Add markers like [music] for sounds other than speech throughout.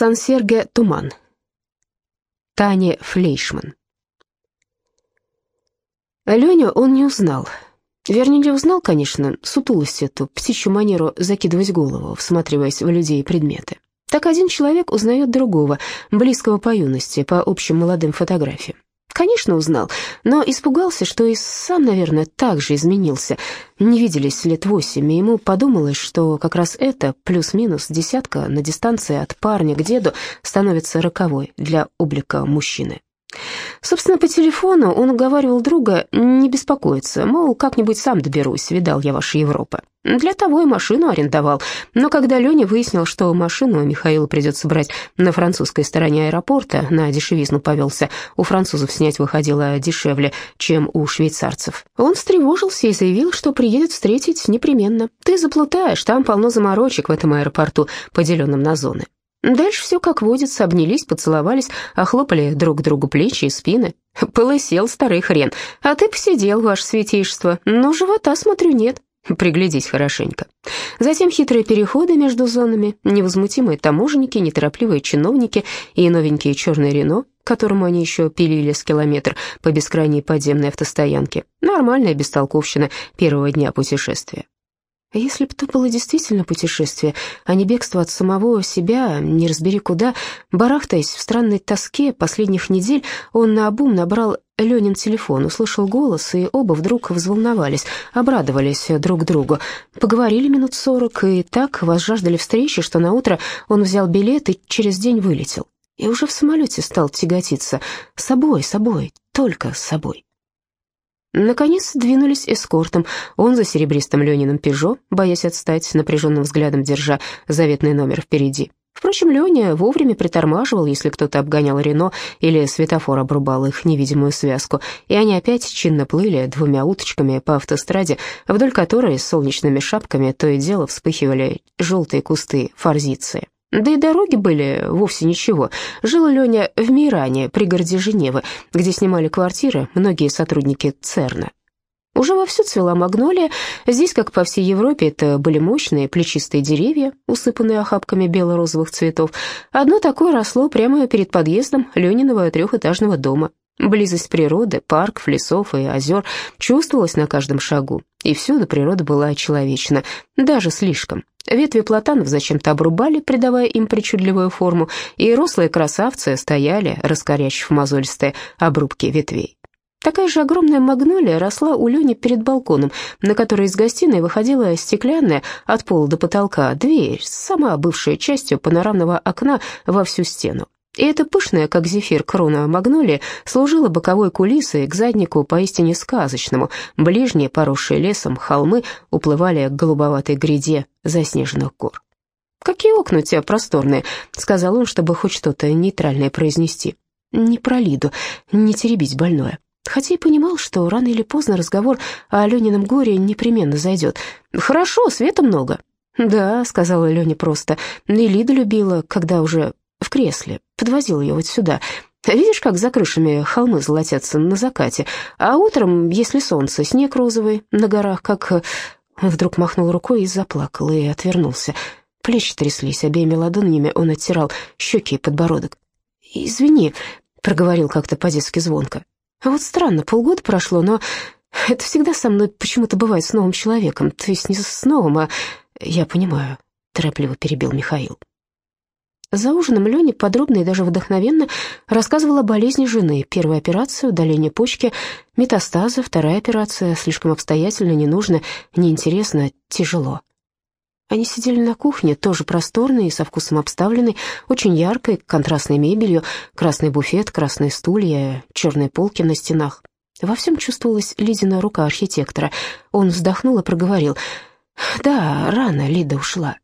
Сан-Серге туман. Таня Флейшман. Леню он не узнал. Вернее, не узнал, конечно, сутулость эту, птичью манеру закидывать голову, всматриваясь в людей и предметы. Так один человек узнает другого, близкого по юности, по общим молодым фотографиям. Конечно, узнал, но испугался, что и сам, наверное, так же изменился. Не виделись лет восемь, и ему подумалось, что как раз это, плюс-минус десятка на дистанции от парня к деду, становится роковой для облика мужчины. Собственно, по телефону он уговаривал друга не беспокоиться, мол, как-нибудь сам доберусь, видал я ваша Европа. Для того и машину арендовал. Но когда Леня выяснил, что машину Михаилу придется брать на французской стороне аэропорта, на дешевизну повелся, у французов снять выходило дешевле, чем у швейцарцев. Он встревожился и заявил, что приедет встретить непременно. «Ты заплутаешь, там полно заморочек в этом аэропорту, поделенном на зоны». Дальше все как водится, обнялись, поцеловались, охлопали друг другу плечи и спины. Полысел старый хрен, а ты посидел, ваше святейшество, но живота, смотрю, нет. Приглядись хорошенько. Затем хитрые переходы между зонами, невозмутимые таможенники, неторопливые чиновники и новенькие черные Рено, которому они еще пилили с километр по бескрайней подземной автостоянке. Нормальная бестолковщина первого дня путешествия. Если бы то было действительно путешествие, а не бегство от самого себя, не разбери куда, барахтаясь в странной тоске последних недель, он наобум набрал Ленин телефон, услышал голос, и оба вдруг взволновались, обрадовались друг другу. Поговорили минут сорок, и так возжаждали встречи, что наутро он взял билет и через день вылетел. И уже в самолете стал тяготиться. Собой, собой, только собой. Наконец двинулись эскортом. Он за серебристым Лениным «Пежо», боясь отстать, напряженным взглядом держа заветный номер впереди. Впрочем, Леня вовремя притормаживал, если кто-то обгонял Рено или светофор обрубал их невидимую связку, и они опять чинно плыли двумя уточками по автостраде, вдоль которой с солнечными шапками то и дело вспыхивали желтые кусты форзиции. Да и дороги были вовсе ничего. Жил Леня в Миране, пригороде Женевы, где снимали квартиры многие сотрудники ЦЕРНа. Уже вовсю цвела магнолия. Здесь, как по всей Европе, это были мощные плечистые деревья, усыпанные охапками бело-розовых цветов. Одно такое росло прямо перед подъездом Лениного трехэтажного дома. Близость природы, парков, лесов и озер чувствовалась на каждом шагу, и всюду природа была человечна, даже слишком. Ветви платанов зачем-то обрубали, придавая им причудливую форму, и рослые красавцы стояли, раскорячив мозолистые обрубки ветвей. Такая же огромная магнолия росла у Лени перед балконом, на который из гостиной выходила стеклянная от пола до потолка дверь, сама бывшая частью панорамного окна во всю стену. И эта пышная, как зефир, крона магнолии служила боковой кулисой к заднику поистине сказочному. Ближние, поросшие лесом, холмы уплывали к голубоватой гряде заснеженных гор. «Какие окна у тебя просторные», — сказал он, чтобы хоть что-то нейтральное произнести. «Не про Лиду, не теребить больное». Хотя и понимал, что рано или поздно разговор о Ленином горе непременно зайдет. «Хорошо, света много». «Да», — сказала Леня просто, — «и Лида любила, когда уже в кресле, подвозил ее вот сюда. Видишь, как за крышами холмы золотятся на закате, а утром, если солнце, снег розовый на горах, как...» э, Вдруг махнул рукой и заплакал, и отвернулся. Плечи тряслись, обеими ладонями он оттирал щеки и подбородок. «Извини», — проговорил как-то по-детски звонко. «Вот странно, полгода прошло, но это всегда со мной почему-то бывает с новым человеком, то есть не с новым, а... Я понимаю», — торопливо перебил Михаил. За ужином Леня подробно и даже вдохновенно рассказывала о болезни жены. Первая операция, удаление почки, метастазы, вторая операция, слишком обстоятельно, не нужно, неинтересно, тяжело. Они сидели на кухне, тоже просторной и со вкусом обставленной, очень яркой, контрастной мебелью, красный буфет, красные стулья, черные полки на стенах. Во всем чувствовалась Лидина рука архитектора. Он вздохнул и проговорил. «Да, рано Лида ушла.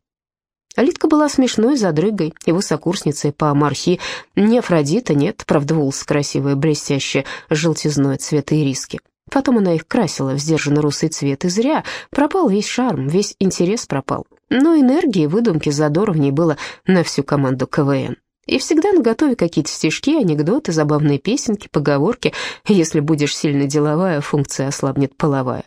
Лидка была смешной задрыгой, его сокурсницей по мархи. Не Афродита, нет, правда, волосы красивые, блестящие, желтизной цвета ириски. Потом она их красила в сдержанно русый цвет, и зря. Пропал весь шарм, весь интерес пропал. Но энергии, выдумки, задора в ней было на всю команду КВН. И всегда наготове какие-то стишки, анекдоты, забавные песенки, поговорки. Если будешь сильно деловая, функция ослабнет половая.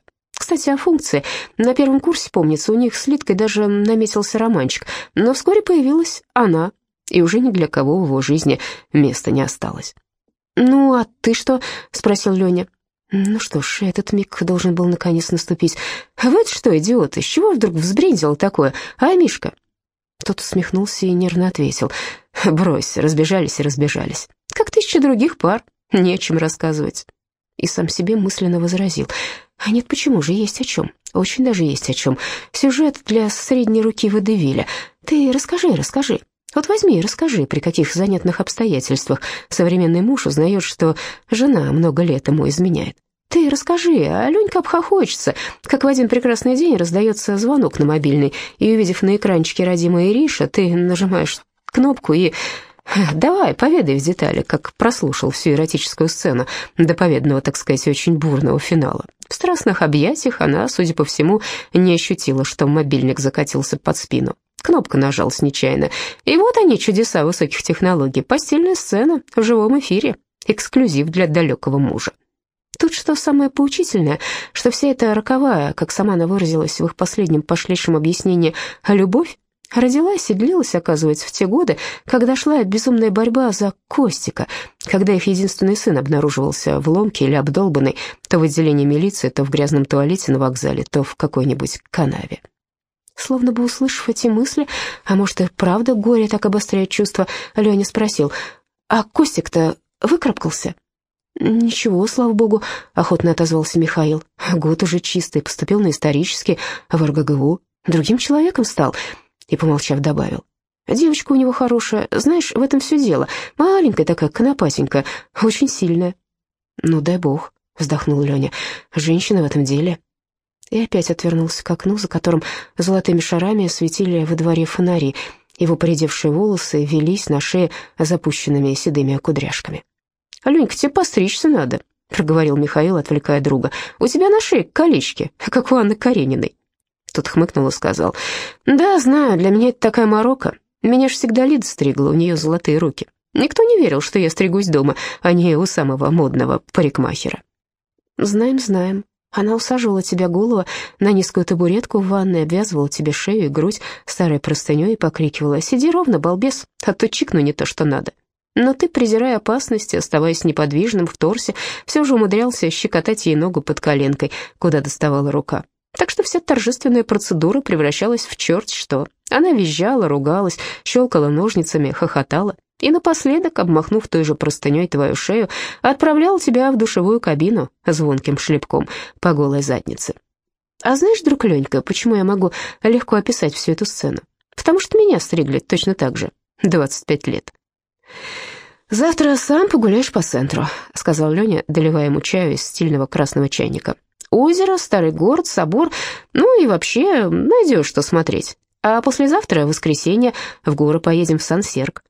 Кстати, о функции. На первом курсе, помнится, у них с Литкой даже наметился романчик, но вскоре появилась она. и уже ни для кого в его жизни места не осталось. «Ну, а ты что?» — спросил Леня. Ну что ж, этот миг должен был наконец наступить. Вы что, идиот, из чего вдруг взбрендил такое, а, Мишка? Тот усмехнулся и нервно ответил. Брось, разбежались и разбежались. Как тысяча других пар, не о чем рассказывать. И сам себе мысленно возразил. А нет, почему же, есть о чем. Очень даже есть о чем. Сюжет для средней руки Водевиля. Ты расскажи, расскажи. Вот возьми и расскажи, при каких занятных обстоятельствах современный муж узнает, что жена много лет ему изменяет. Ты расскажи, а Ленька обхохочется, как в один прекрасный день раздается звонок на мобильный, и, увидев на экранчике родимая Ириша, ты нажимаешь кнопку и... Давай, поведай в детали, как прослушал всю эротическую сцену до победного, так сказать, очень бурного финала. В страстных объятиях она, судя по всему, не ощутила, что мобильник закатился под спину. Кнопка нажалась нечаянно. И вот они, чудеса высоких технологий. Постельная сцена в живом эфире. Эксклюзив для далекого мужа. Тут что самое поучительное, что вся эта роковая, как сама она выразилась в их последнем пошлейшем объяснении, любовь, родилась и длилась, оказывается, в те годы, когда шла безумная борьба за Костика, когда их единственный сын обнаруживался в ломке или обдолбанный то в отделении милиции, то в грязном туалете на вокзале, то в какой-нибудь канаве. Словно бы услышав эти мысли, а может и правда горе так обостряет чувства, Леня спросил, «А Костик-то выкарабкался?» «Ничего, слава богу», — охотно отозвался Михаил. «Год уже чистый, поступил на исторический, в РГГУ. Другим человеком стал», и, помолчав, добавил. «Девочка у него хорошая, знаешь, в этом все дело. Маленькая такая, конопатенькая, очень сильная». «Ну, дай бог», — вздохнул Леня. «Женщина в этом деле» и опять отвернулся к окну, за которым золотыми шарами светили во дворе фонари. Его поредевшие волосы велись на шее запущенными седыми кудряшками. «Аленька, тебе постричься надо», — проговорил Михаил, отвлекая друга. «У тебя на шее колечки, как у Анны Карениной». Тот хмыкнул и сказал, «Да, знаю, для меня это такая морока. Меня ж всегда Лида стригла, у нее золотые руки. Никто не верил, что я стригусь дома, а не у самого модного парикмахера». «Знаем, знаем», она усаживала тебя голову на низкую табуретку в ванной, обвязывала тебе шею и грудь старой простыней и покрикивала «Сиди ровно, балбес, а то чикну не то, что надо». Но ты, презирая опасности, оставаясь неподвижным в торсе, все же умудрялся щекотать ей ногу под коленкой, куда доставала рука. Так что вся торжественная процедура превращалась в черт что. Она визжала, ругалась, щелкала ножницами, хохотала и напоследок, обмахнув той же простыней твою шею, отправлял тебя в душевую кабину звонким шлепком по голой заднице. А знаешь, друг Ленька, почему я могу легко описать всю эту сцену? Потому что меня стригли точно так же, 25 лет. «Завтра сам погуляешь по центру», — сказал Леня, доливая ему чаю из стильного красного чайника. «Озеро, старый город, собор, ну и вообще найдешь, что смотреть. А послезавтра, воскресенье, в горы поедем в Сан-Серк.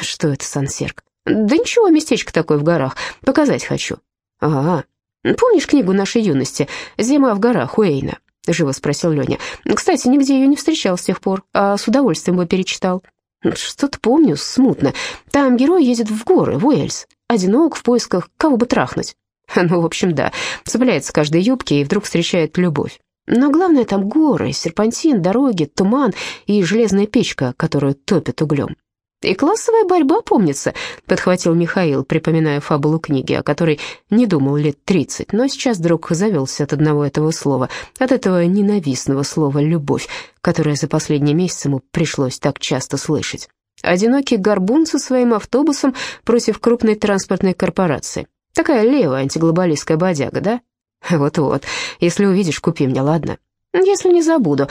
«Что это, Сансерк?» «Да ничего, местечко такое в горах. Показать хочу». «А, помнишь книгу нашей юности «Зима в горах» Уэйна?» — живо спросил Леня. «Кстати, нигде ее не встречал с тех пор, а с удовольствием бы перечитал». «Что-то помню, смутно. Там герой едет в горы, в Уэльс, одинок, в поисках кого бы трахнуть». [laughs] Ну, в общем, да, цепляется каждой юбке и вдруг встречает любовь. Но главное там горы, серпантин, дороги, туман и железная печка, которую топят углем. «И классовая борьба, помнится», — подхватил Михаил, припоминая фабулу книги, о которой не думал лет тридцать, но сейчас вдруг завелся от одного этого слова, от этого ненавистного слова «любовь», которое за последние месяцы ему пришлось так часто слышать. Одинокий горбун со своим автобусом против крупной транспортной корпорации. Такая левая антиглобалистская бодяга, да? Вот-вот, если увидишь, купи мне, ладно? Если не забуду.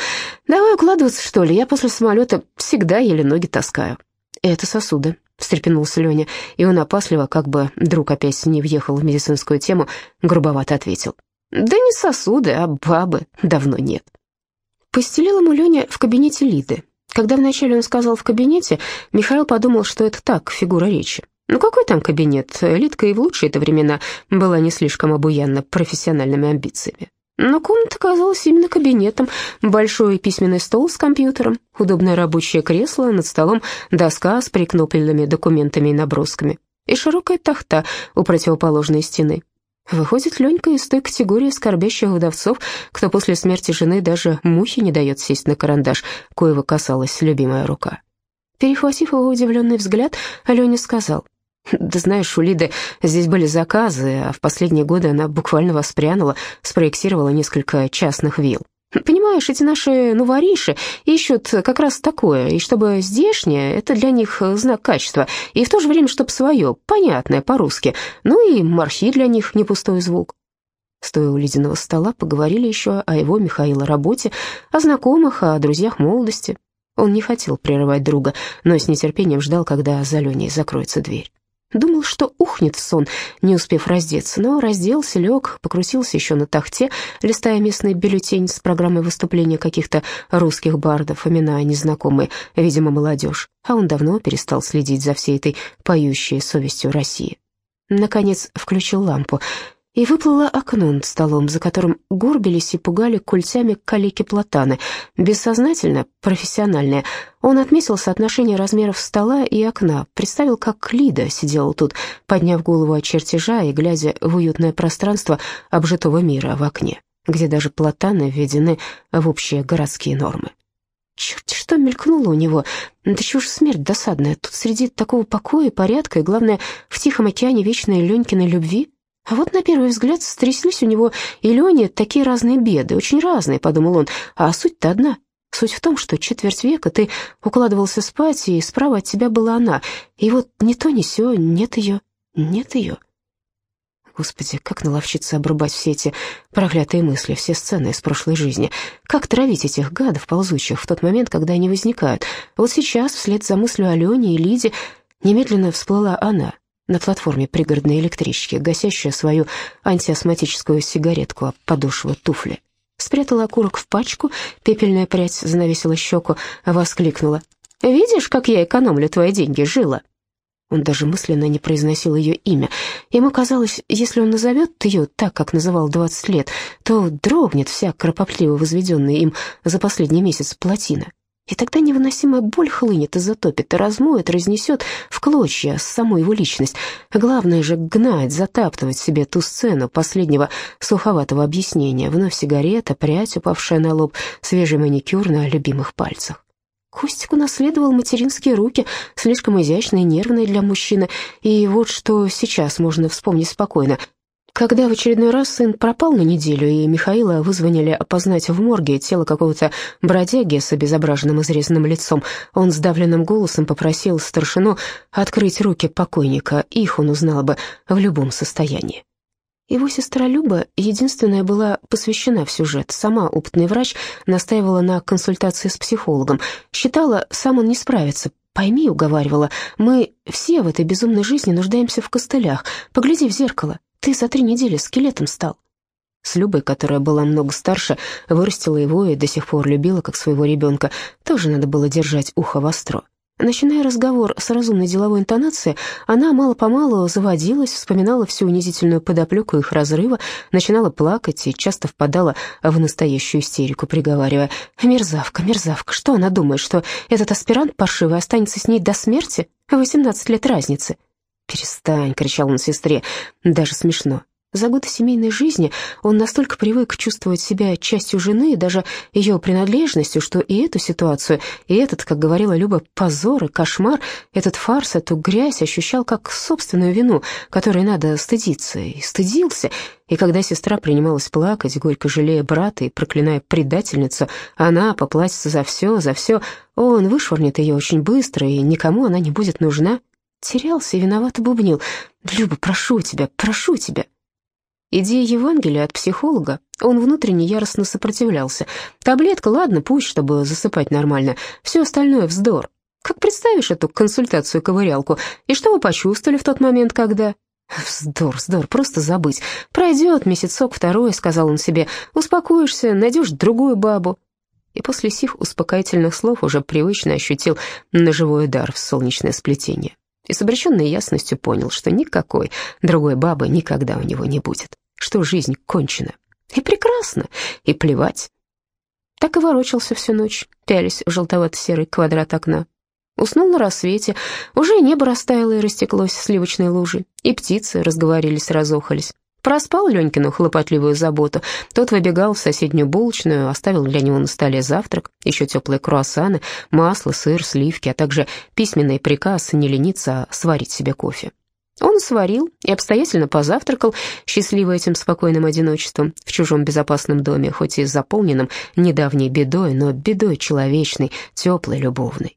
Давай укладываться, что ли, я после самолета всегда еле ноги таскаю. «Это сосуды», — встрепенулся Леня, и он опасливо, как бы друг опять не въехал в медицинскую тему, грубовато ответил. «Да не сосуды, а бабы давно нет». Постелил ему Леня в кабинете Лиды. Когда вначале он сказал «в кабинете», Михаил подумал, что это так, фигура речи. Ну какой там кабинет? Лидка и в лучшие-то времена была не слишком обуянна профессиональными амбициями. Но комната казалась именно кабинетом. Большой письменный стол с компьютером, удобное рабочее кресло, над столом доска с прикнопленными документами и набросками и широкая тахта у противоположной стены. Выходит, Ленька из той категории скорбящих вдовцов, кто после смерти жены даже мухи не дает сесть на карандаш, коего касалась любимая рука. Перехватив его удивленный взгляд, Аленя сказал, «Да знаешь, у Лиды здесь были заказы, а в последние годы она буквально воспрянула, спроектировала несколько частных вилл. Понимаешь, эти наши новориши ищут как раз такое, и чтобы здешнее, это для них знак качества, и в то же время, чтобы свое, понятное по-русски, ну и мархи для них не пустой звук. Стоя у ледяного стола, поговорили еще о его, Михаила, работе, о знакомых, о друзьях молодости. Он не хотел прерывать друга, но с нетерпением ждал, когда за Леней закроется дверь. Думал, что ухнет в сон, не успев раздеться, но разделся, лег, покрутился еще на тахте, листая местный бюллетень с программой выступления каких-то русских бардов, имена незнакомые, видимо, молодежь, а он давно перестал следить за всей этой поющей совестью России. Наконец включил лампу и выплыло окно над столом, за которым горбились и пугали культями калеки платаны. Бессознательно, профессиональное. Он отметил соотношение размеров стола и окна, представил, как Лида сидела тут, подняв голову от чертежа и глядя в уютное пространство обжитого мира в окне, где даже платаны введены в общие городские нормы. Черт, что мелькнуло у него? Да чего ж смерть досадная. Тут среди такого покоя и порядка, и, главное, в тихом океане вечной Ленькиной любви — а вот на первый взгляд стряслись у него и Лене такие разные беды, очень разные, подумал он, а суть-то одна. Суть в том, что четверть века ты укладывался спать, и справа от тебя была она, и вот ни то, ни сё, нет ее, нет ее. Господи, как наловчиться обрубать все эти проклятые мысли, все сцены из прошлой жизни. Как травить этих гадов ползучих в тот момент, когда они возникают. Вот сейчас, вслед за мыслью о Лене и Лиде, немедленно всплыла она — на платформе пригородной электрички, гасящая свою антиастматическую сигаретку об подошву туфли. Спрятала окурок в пачку, пепельная прядь занавесила щеку, воскликнула. «Видишь, как я экономлю твои деньги, жила?» Он даже мысленно не произносил ее имя. Ему казалось, если он назовет ее так, как называл двадцать лет, то дрогнет вся кропотливо возведенная им за последний месяц плотина. И тогда невыносимая боль хлынет и затопит, и размоет, разнесет в клочья саму его личность. Главное же гнать, затаптывать себе ту сцену последнего суховатого объяснения. Вновь сигарета, прядь, упавшая на лоб, свежий маникюр на любимых пальцах. Костик унаследовал материнские руки, слишком изящные и нервные для мужчины, и вот что сейчас можно вспомнить спокойно — когда в очередной раз сын пропал на неделю, и Михаила вызвонили опознать в морге тело какого-то бродяги с обезображенным изрезанным лицом, он сдавленным голосом попросил старшину открыть руки покойника, их он узнал бы в любом состоянии. Его сестра Люба единственная была посвящена в сюжет. Сама опытный врач настаивала на консультации с психологом. Считала, сам он не справится. «Пойми», — уговаривала, — «мы все в этой безумной жизни нуждаемся в костылях. Погляди в зеркало. Ты за три недели скелетом стал». С Любой, которая была много старше, вырастила его и до сих пор любила как своего ребенка, тоже надо было держать ухо востро. Начиная разговор с разумной деловой интонацией, она мало-помалу заводилась, вспоминала всю унизительную подоплеку их разрыва, начинала плакать и часто впадала в настоящую истерику, приговаривая «Мерзавка, мерзавка, что она думает, что этот аспирант паршивый останется с ней до смерти? Восемнадцать лет разницы. «Перестань!» — кричал он сестре. «Даже смешно. За годы семейной жизни он настолько привык чувствовать себя частью жены, даже ее принадлежностью, что и эту ситуацию, и этот, как говорила Люба, позор и кошмар, этот фарс, эту грязь ощущал как собственную вину, которой надо стыдиться, и стыдился. И когда сестра принималась плакать, горько жалея брата и проклиная предательницу, она поплатится за все, за все, он вышвырнет ее очень быстро, и никому она не будет нужна, терялся и виновато бубнил. «Люба, прошу тебя, прошу тебя». Идея Евангелия от психолога, он внутренне яростно сопротивлялся. Таблетка, ладно, пусть, чтобы засыпать нормально, все остальное вздор. Как представишь эту консультацию-ковырялку, и что вы почувствовали в тот момент, когда... Вздор, вздор, просто забыть. Пройдет месяцок второй, сказал он себе, успокоишься, найдешь другую бабу. И после сих успокоительных слов уже привычно ощутил ножевой удар в солнечное сплетение и с обреченной ясностью понял, что никакой другой бабы никогда у него не будет, что жизнь кончена. И прекрасно, и плевать. Так и ворочался всю ночь, пялись в желтовато-серый квадрат окна. Уснул на рассвете, уже небо растаяло и растеклось сливочной лужей, и птицы разговорились, разохались. Проспал Ленькину хлопотливую заботу. Тот выбегал в соседнюю булочную, оставил для него на столе завтрак, еще теплые круассаны, масло, сыр, сливки, а также письменный приказ не лениться, а сварить себе кофе. Он сварил и обстоятельно позавтракал, счастливый этим спокойным одиночеством в чужом безопасном доме, хоть и заполненном недавней бедой, но бедой человечной, теплой, любовной.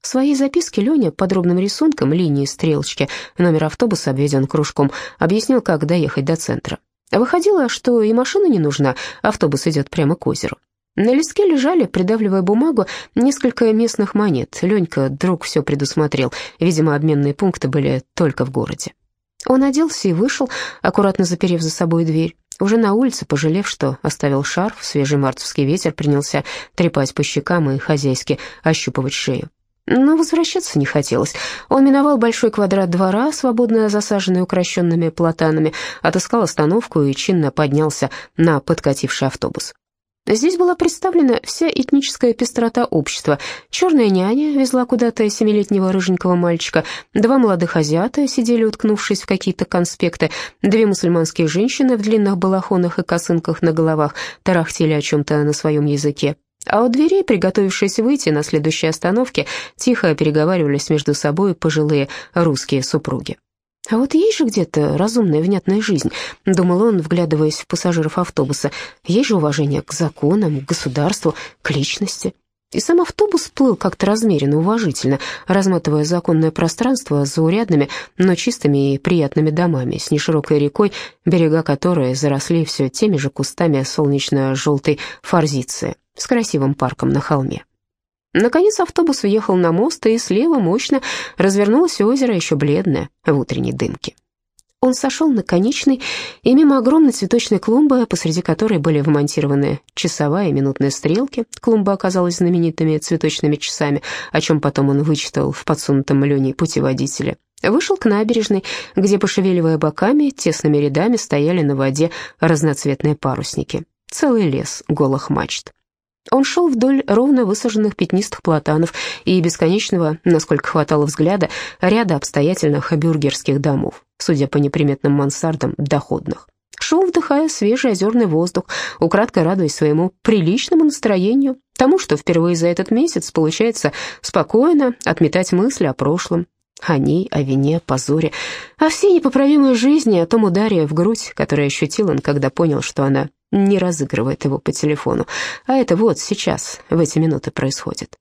В своей записке Леня подробным рисунком линии стрелочки, номер автобуса обведен кружком, объяснил, как доехать до центра. Выходило, что и машина не нужна, автобус идет прямо к озеру. На листке лежали, придавливая бумагу, несколько местных монет. Ленька, друг, все предусмотрел. Видимо, обменные пункты были только в городе. Он оделся и вышел, аккуратно заперев за собой дверь. Уже на улице, пожалев, что оставил шарф, свежий мартовский ветер принялся трепать по щекам и хозяйски ощупывать шею. Но возвращаться не хотелось. Он миновал большой квадрат двора, свободно засаженный укращенными платанами, отыскал остановку и чинно поднялся на подкативший автобус. Здесь была представлена вся этническая пестрота общества. Черная няня везла куда-то семилетнего рыженького мальчика, два молодых азиата сидели, уткнувшись в какие-то конспекты, две мусульманские женщины в длинных балахонах и косынках на головах тарахтели о чем-то на своем языке. А у дверей, приготовившись выйти на следующей остановке, тихо переговаривались между собой пожилые русские супруги. А вот есть же где-то разумная, внятная жизнь, думал он, вглядываясь в пассажиров автобуса. Есть же уважение к законам, к государству, к личности. И сам автобус плыл как-то размеренно, уважительно, разматывая законное пространство за урядными, но чистыми и приятными домами с неширокой рекой, берега которой заросли все теми же кустами солнечно-желтой форзиции с красивым парком на холме. Наконец автобус въехал на мост, и слева мощно развернулось озеро, еще бледное, в утренней дымке. Он сошел на конечный и мимо огромной цветочной клумбы, посреди которой были вмонтированы часовая и минутные стрелки. Клумба оказалась знаменитыми цветочными часами, о чем потом он вычитал в подсунутом Леней путеводителе. Вышел к набережной, где, пошевеливая боками, тесными рядами стояли на воде разноцветные парусники. Целый лес голых мачт. Он шел вдоль ровно высаженных пятнистых платанов и бесконечного, насколько хватало взгляда, ряда обстоятельных бюргерских домов, судя по неприметным мансардам, доходных. Шел, вдыхая свежий озерный воздух, украдкой радуясь своему приличному настроению, тому, что впервые за этот месяц получается спокойно отметать мысли о прошлом, о ней, о вине, позоре, о всей непоправимой жизни, о том ударе в грудь, который ощутил он, когда понял, что она не разыгрывает его по телефону, а это вот сейчас, в эти минуты происходит.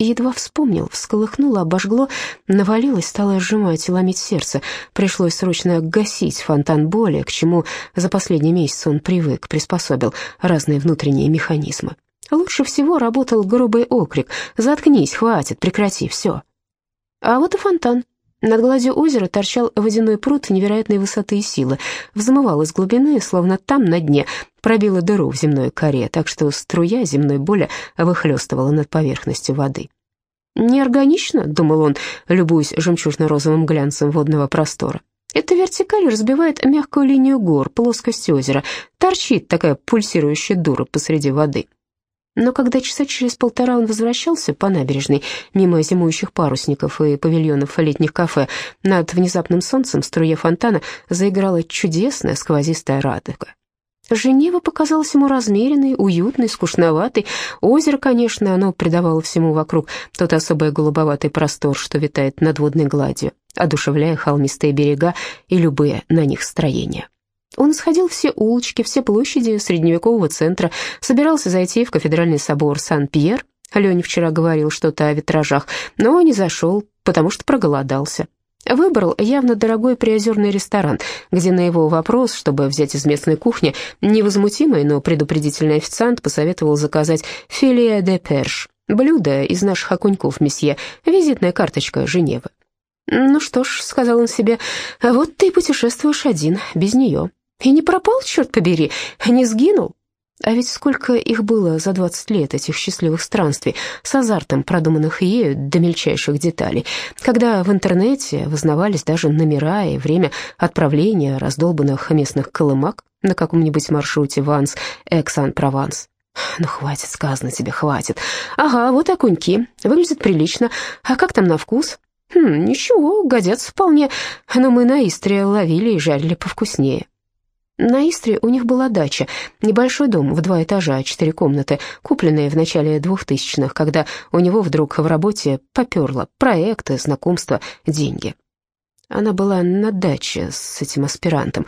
Едва вспомнил, всколыхнуло, обожгло, навалилось, стало сжимать и ломить сердце. Пришлось срочно гасить фонтан боли, к чему за последний месяц он привык, приспособил разные внутренние механизмы. Лучше всего работал грубый окрик «Заткнись, хватит, прекрати, все». А вот и фонтан. Над гладью озера торчал водяной пруд невероятной высоты и силы, взмывал из глубины, словно там, на дне, пробила дыру в земной коре, так что струя земной боли выхлестывала над поверхностью воды. «Неорганично», — думал он, любуясь жемчужно-розовым глянцем водного простора. «Эта вертикаль разбивает мягкую линию гор, плоскость озера, торчит такая пульсирующая дура посреди воды». Но когда часа через полтора он возвращался по набережной, мимо зимующих парусников и павильонов летних кафе, над внезапным солнцем струе фонтана заиграла чудесная сквозистая радуга. Женева показалась ему размеренной, уютной, скучноватой. Озеро, конечно, оно придавало всему вокруг тот особый голубоватый простор, что витает над водной гладью, одушевляя холмистые берега и любые на них строения. Он исходил все улочки, все площади средневекового центра, собирался зайти в кафедральный собор Сан-Пьер. Леня вчера говорил что-то о витражах, но не зашел, потому что проголодался. Выбрал явно дорогой приозерный ресторан, где на его вопрос, чтобы взять из местной кухни, невозмутимый, но предупредительный официант посоветовал заказать филе де перш, блюдо из наших окуньков, месье, визитная карточка Женевы. «Ну что ж», — сказал он себе, — «вот ты путешествуешь один, без нее». И не пропал, черт побери, не сгинул. А ведь сколько их было за двадцать лет, этих счастливых странствий, с азартом продуманных ею до мельчайших деталей, когда в интернете вознавались даже номера и время отправления раздолбанных местных колымак на каком-нибудь маршруте Ванс, Эксан-Прованс. Ну, хватит, сказано тебе, хватит. Ага, вот окуньки, выглядят прилично. А как там на вкус? Хм, ничего, годятся вполне, но мы на Истре ловили и жарили повкуснее. На Истре у них была дача, небольшой дом в два этажа, четыре комнаты, купленные в начале двухтысячных, когда у него вдруг в работе поперло проекты, знакомства, деньги. Она была на даче с этим аспирантом.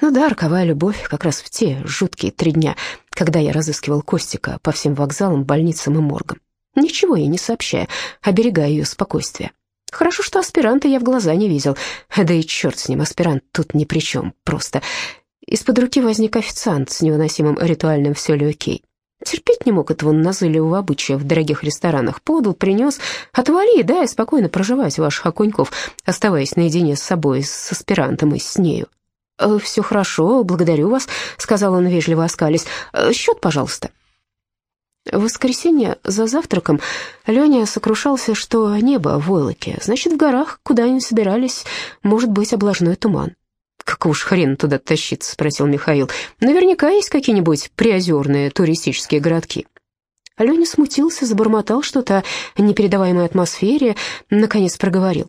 Ну да, роковая любовь как раз в те жуткие три дня, когда я разыскивал Костика по всем вокзалам, больницам и моргам. Ничего ей не сообщая, оберегая ее спокойствие. Хорошо, что аспиранта я в глаза не видел. Да и черт с ним, аспирант тут ни при чем, просто... Из-под руки возник официант с невыносимым ритуальным «все ли окей». Терпеть не мог этого назойливого обычая в дорогих ресторанах. Подал, принес. Отвали, да, и спокойно проживать ваших окуньков, оставаясь наедине с собой, с аспирантом и с нею. «Э, «Все хорошо, благодарю вас», — сказал он, вежливо оскались. «Э, «Счет, пожалуйста». В воскресенье за завтраком Леня сокрушался, что небо в войлоке, значит, в горах, куда они собирались, может быть облажной туман. «Какого уж хрена туда тащиться?» — спросил Михаил. «Наверняка есть какие-нибудь приозерные туристические городки». Леня смутился, забормотал что-то о непередаваемой атмосфере, наконец проговорил.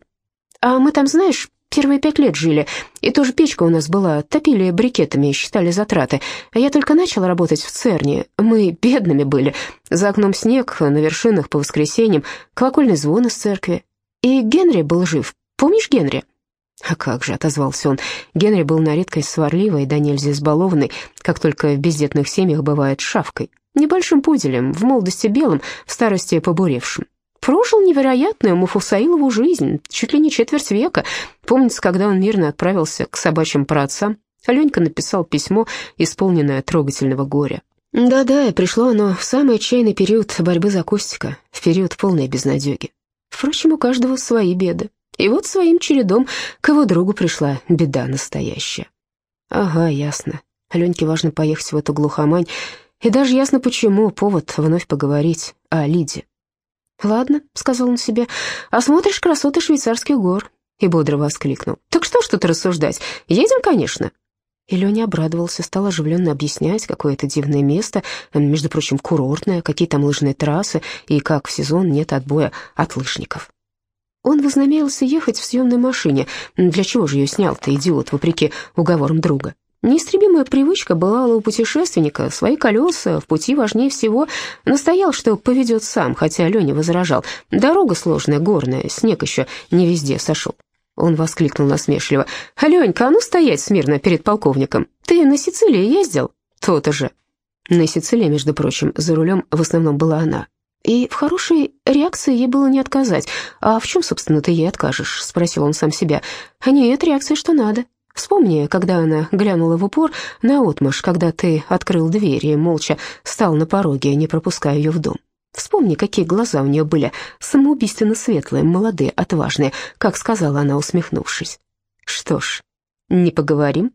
«А мы там, знаешь, Первые пять лет жили, и тоже печка у нас была, топили брикетами, считали затраты. А я только начала работать в ЦЕРНе, мы бедными были. За окном снег, на вершинах по воскресеньям, колокольный звон из церкви. И Генри был жив, помнишь Генри?» «А как же», — отозвался он, — Генри был на редкость сварливый, да нельзя избалованный, как только в бездетных семьях бывает шавкой. Небольшим пуделем, в молодости белым, в старости побуревшим. Прожил невероятную Муфусаилову жизнь, чуть ли не четверть века. Помнится, когда он мирно отправился к собачьим праотцам, Ленька написал письмо, исполненное трогательного горя. Да-да, и пришло оно в самый отчаянный период борьбы за Костика, в период полной безнадеги. Впрочем, у каждого свои беды. И вот своим чередом к его другу пришла беда настоящая. Ага, ясно. Леньке важно поехать в эту глухомань, и даже ясно почему, повод вновь поговорить о Лиде. «Ладно», — сказал он себе, — «осмотришь красоты швейцарских гор». И бодро воскликнул. «Так что ж тут рассуждать? Едем, конечно». И Леня обрадовался, стал оживленно объяснять, какое это дивное место, между прочим, курортное, какие там лыжные трассы, и как в сезон нет отбоя от лыжников. Он вознамерился ехать в съемной машине. Для чего же ее снял-то, идиот, вопреки уговорам друга? Неистребимая привычка была у путешественника, свои колеса в пути важнее всего. Настоял, что поведет сам, хотя Леня возражал. Дорога сложная, горная, снег еще не везде сошел. Он воскликнул насмешливо. «Ленька, а ну стоять смирно перед полковником. Ты на Сицилии ездил?» «То-то же». На Сицилии, между прочим, за рулем в основном была она. И в хорошей реакции ей было не отказать. «А в чем, собственно, ты ей откажешь?» — спросил он сам себя. «А нет, реакция что надо. Вспомни, когда она глянула в упор на отмашь, когда ты открыл дверь и молча стал на пороге, не пропуская ее в дом. Вспомни, какие глаза у нее были, самоубийственно светлые, молодые, отважные, как сказала она, усмехнувшись. Что ж, не поговорим?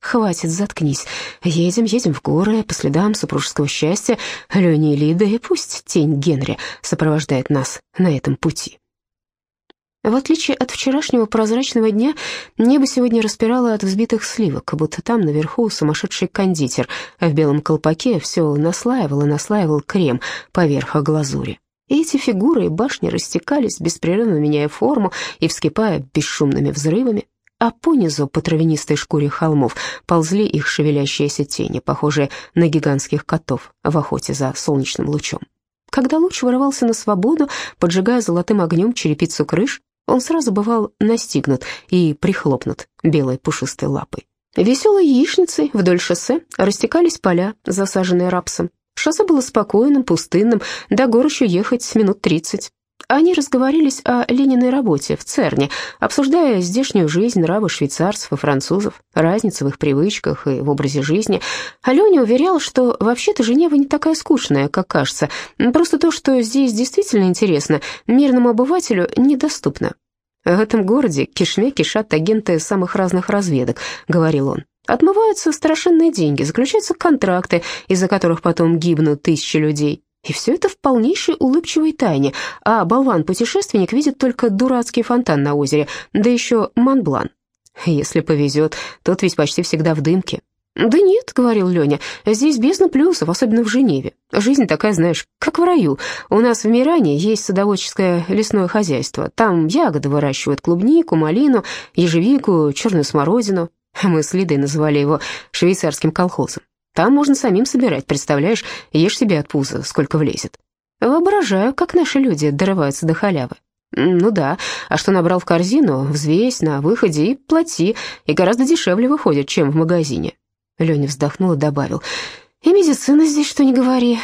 Хватит, заткнись. Едем, едем в горы, по следам супружеского счастья, Леня и Лида, и пусть тень Генри сопровождает нас на этом пути. В отличие от вчерашнего прозрачного дня, небо сегодня распирало от взбитых сливок, будто там наверху сумасшедший кондитер в белом колпаке все наслаивал и наслаивал крем поверх глазури. И эти фигуры и башни растекались, беспрерывно меняя форму и вскипая бесшумными взрывами, а понизу по травянистой шкуре холмов ползли их шевелящиеся тени, похожие на гигантских котов в охоте за солнечным лучом. Когда луч вырывался на свободу, поджигая золотым огнем черепицу крыш, он сразу бывал настигнут и прихлопнут белой пушистой лапой. Веселой яичницей вдоль шоссе растекались поля, засаженные рапсом. Шоссе было спокойным, пустынным, до гор еще ехать минут тридцать. Они разговорились о Лениной работе в ЦЕРНе, обсуждая здешнюю жизнь нравы швейцарцев и французов, разницу в их привычках и в образе жизни. Аленя уверял, что вообще-то Женева не такая скучная, как кажется. Просто то, что здесь действительно интересно, мирному обывателю недоступно. «В этом городе кишмя кишат агенты самых разных разведок», — говорил он. «Отмываются страшенные деньги, заключаются контракты, из-за которых потом гибнут тысячи людей. И все это в полнейшей улыбчивой тайне, а болван-путешественник видит только дурацкий фонтан на озере, да еще Монблан. Если повезет, тот ведь почти всегда в дымке. «Да нет», — говорил Леня, — «здесь бездна плюсов, особенно в Женеве. Жизнь такая, знаешь, как в раю. У нас в Миране есть садоводческое лесное хозяйство. Там ягоды выращивают, клубнику, малину, ежевику, черную смородину. Мы с Лидой называли его швейцарским колхозом. Там можно самим собирать, представляешь, ешь себе от пуза, сколько влезет. Воображаю, как наши люди дорываются до халявы. Ну да, а что набрал в корзину, взвесь на выходе и плати, и гораздо дешевле выходит, чем в магазине. Леня вздохнул и добавил, и медицина здесь, что не говори.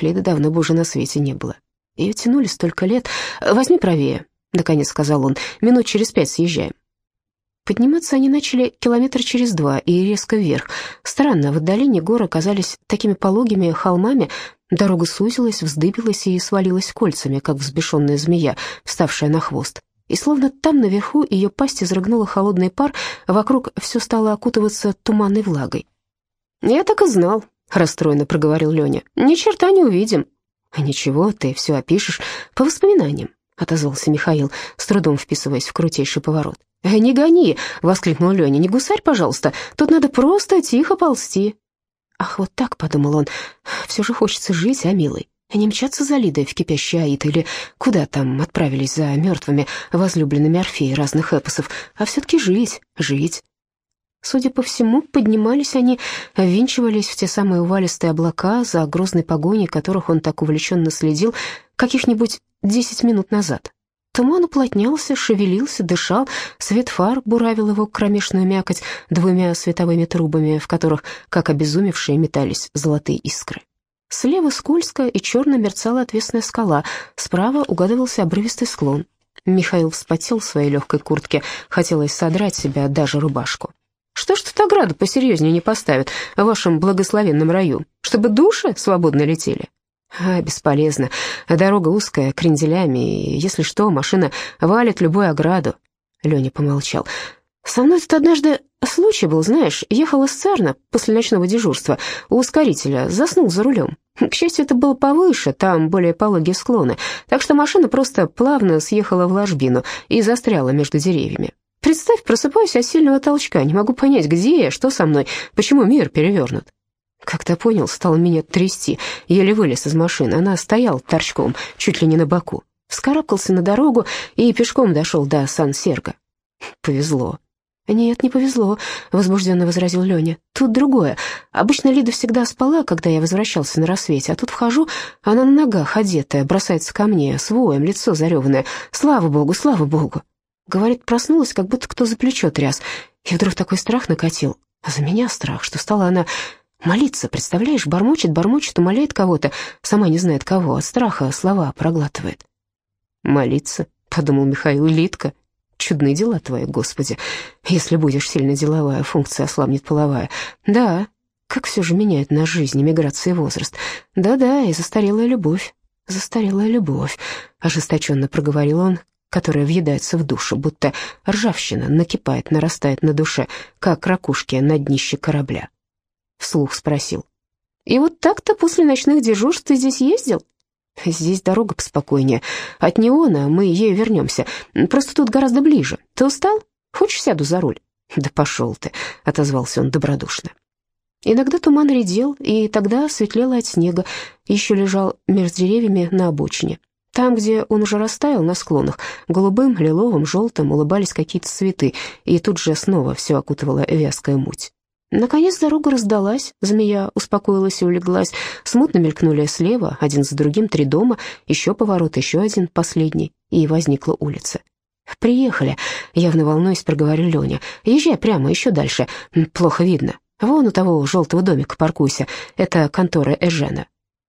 Лиды давно бы уже на свете не было. Ее тянули столько лет. Возьми правее, наконец сказал он, минут через пять съезжаем. Подниматься они начали километр через два и резко вверх. Странно, в отдалении горы оказались такими пологими холмами, дорога сузилась, вздыбилась и свалилась кольцами, как взбешенная змея, вставшая на хвост. И словно там наверху ее пасть изрыгнула холодный пар, вокруг все стало окутываться туманной влагой. «Я так и знал», — расстроенно проговорил Леня. «Ни черта не увидим». «Ничего, ты все опишешь по воспоминаниям», — отозвался Михаил, с трудом вписываясь в крутейший поворот. «Э, «Не гони!» — воскликнул Леня. «Не гусарь, пожалуйста. Тут надо просто тихо ползти». «Ах, вот так», — подумал он. «Все же хочется жить, а, милый? Не мчаться за Лидой в кипящий аид или куда там отправились за мертвыми возлюбленными Орфеи разных эпосов, а все-таки жить, жить». Судя по всему, поднимались они, ввинчивались в те самые увалистые облака, за грозной погоней которых он так увлеченно следил каких-нибудь десять минут назад. Туман уплотнялся, шевелился, дышал, свет фар буравил его кромешную мякоть двумя световыми трубами, в которых, как обезумевшие, метались золотые искры. Слева скользко и черно мерцала отвесная скала, справа угадывался обрывистый склон. Михаил вспотел в своей легкой куртке, хотелось содрать себя даже рубашку. «Что ж тут ограду посерьезнее не поставят в вашем благословенном раю, чтобы души свободно летели?» А, бесполезно. Дорога узкая, кренделями, и, если что, машина валит любую ограду. Леня помолчал. Со мной тут однажды случай был, знаешь, ехал из Церна после ночного дежурства у ускорителя, заснул за рулем. К счастью, это было повыше, там более пологие склоны, так что машина просто плавно съехала в ложбину и застряла между деревьями. Представь, просыпаюсь от сильного толчка, не могу понять, где я, что со мной, почему мир перевернут. Как-то понял, стал меня трясти, еле вылез из машины. Она стояла торчком, чуть ли не на боку. Вскарабкался на дорогу и пешком дошел до Сан-Серго. Повезло. «Нет, не повезло», — возбужденно возразил Леня. «Тут другое. Обычно Лида всегда спала, когда я возвращался на рассвете, а тут вхожу, она на ногах одетая, бросается ко мне, с лицо зареванное. Слава богу, слава богу!» Говорит, проснулась, как будто кто за плечо тряс. И вдруг такой страх накатил. А за меня страх, что стала она Молиться, представляешь, бормочет, бормочет, умоляет кого-то, сама не знает кого, от страха слова проглатывает. «Молиться», — подумал Михаил, — «литка». Чудные дела твои, Господи. Если будешь сильно деловая, функция ослабнет половая. Да, как все же меняет на жизнь миграция и возраст. Да-да, и застарелая любовь. Застарелая любовь, ожесточенно проговорил он, которая въедается в душу, будто ржавчина накипает, нарастает на душе, как ракушки на днище корабля. — вслух спросил. «И вот так-то после ночных дежурств ты здесь ездил?» «Здесь дорога поспокойнее. От Неона мы ею вернемся. Просто тут гораздо ближе. Ты устал? Хочешь, сяду за руль?» «Да пошел ты», — отозвался он добродушно. Иногда туман редел, и тогда светлело от снега, еще лежал между деревьями на обочине. Там, где он уже растаял на склонах, голубым, лиловым, желтым улыбались какие-то цветы, и тут же снова все окутывала вязкая муть. Наконец дорога раздалась, змея успокоилась и улеглась. Смутно мелькнули слева, один за другим, три дома, еще поворот, еще один, последний, и возникла улица. «Приехали», — явно волнуясь, проговорил Леня. «Езжай прямо, еще дальше. Плохо видно. Вон у того желтого домика паркуйся. Это контора Эжена».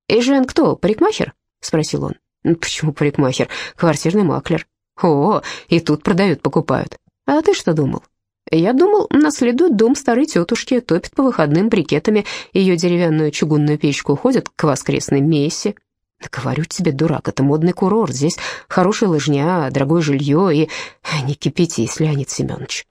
«Эжен кто, парикмахер?» — спросил он. «Почему парикмахер? Квартирный маклер». «О, и тут продают, покупают. А ты что думал?» Я думал, наследует дом старой тетушки, топит по выходным брикетами ее деревянную чугунную печку, ходит к воскресной мессе. Говорю тебе, дурак, это модный курорт, здесь хорошая лыжня, дорогое жилье и... Не кипятись, Леонид Семенович.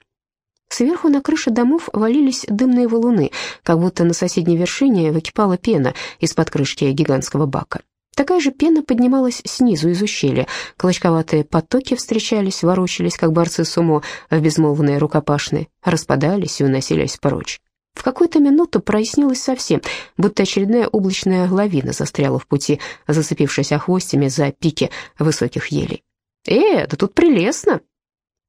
Сверху на крыше домов валились дымные валуны, как будто на соседней вершине выкипала пена из-под крышки гигантского бака. Такая же пена поднималась снизу из ущелья. Клочковатые потоки встречались, ворочались, как борцы сумо в безмолвные рукопашные, распадались и уносились прочь. В какую-то минуту прояснилось совсем, будто очередная облачная лавина застряла в пути, зацепившись охвостями за пики высоких елей. «Э, да тут прелестно!»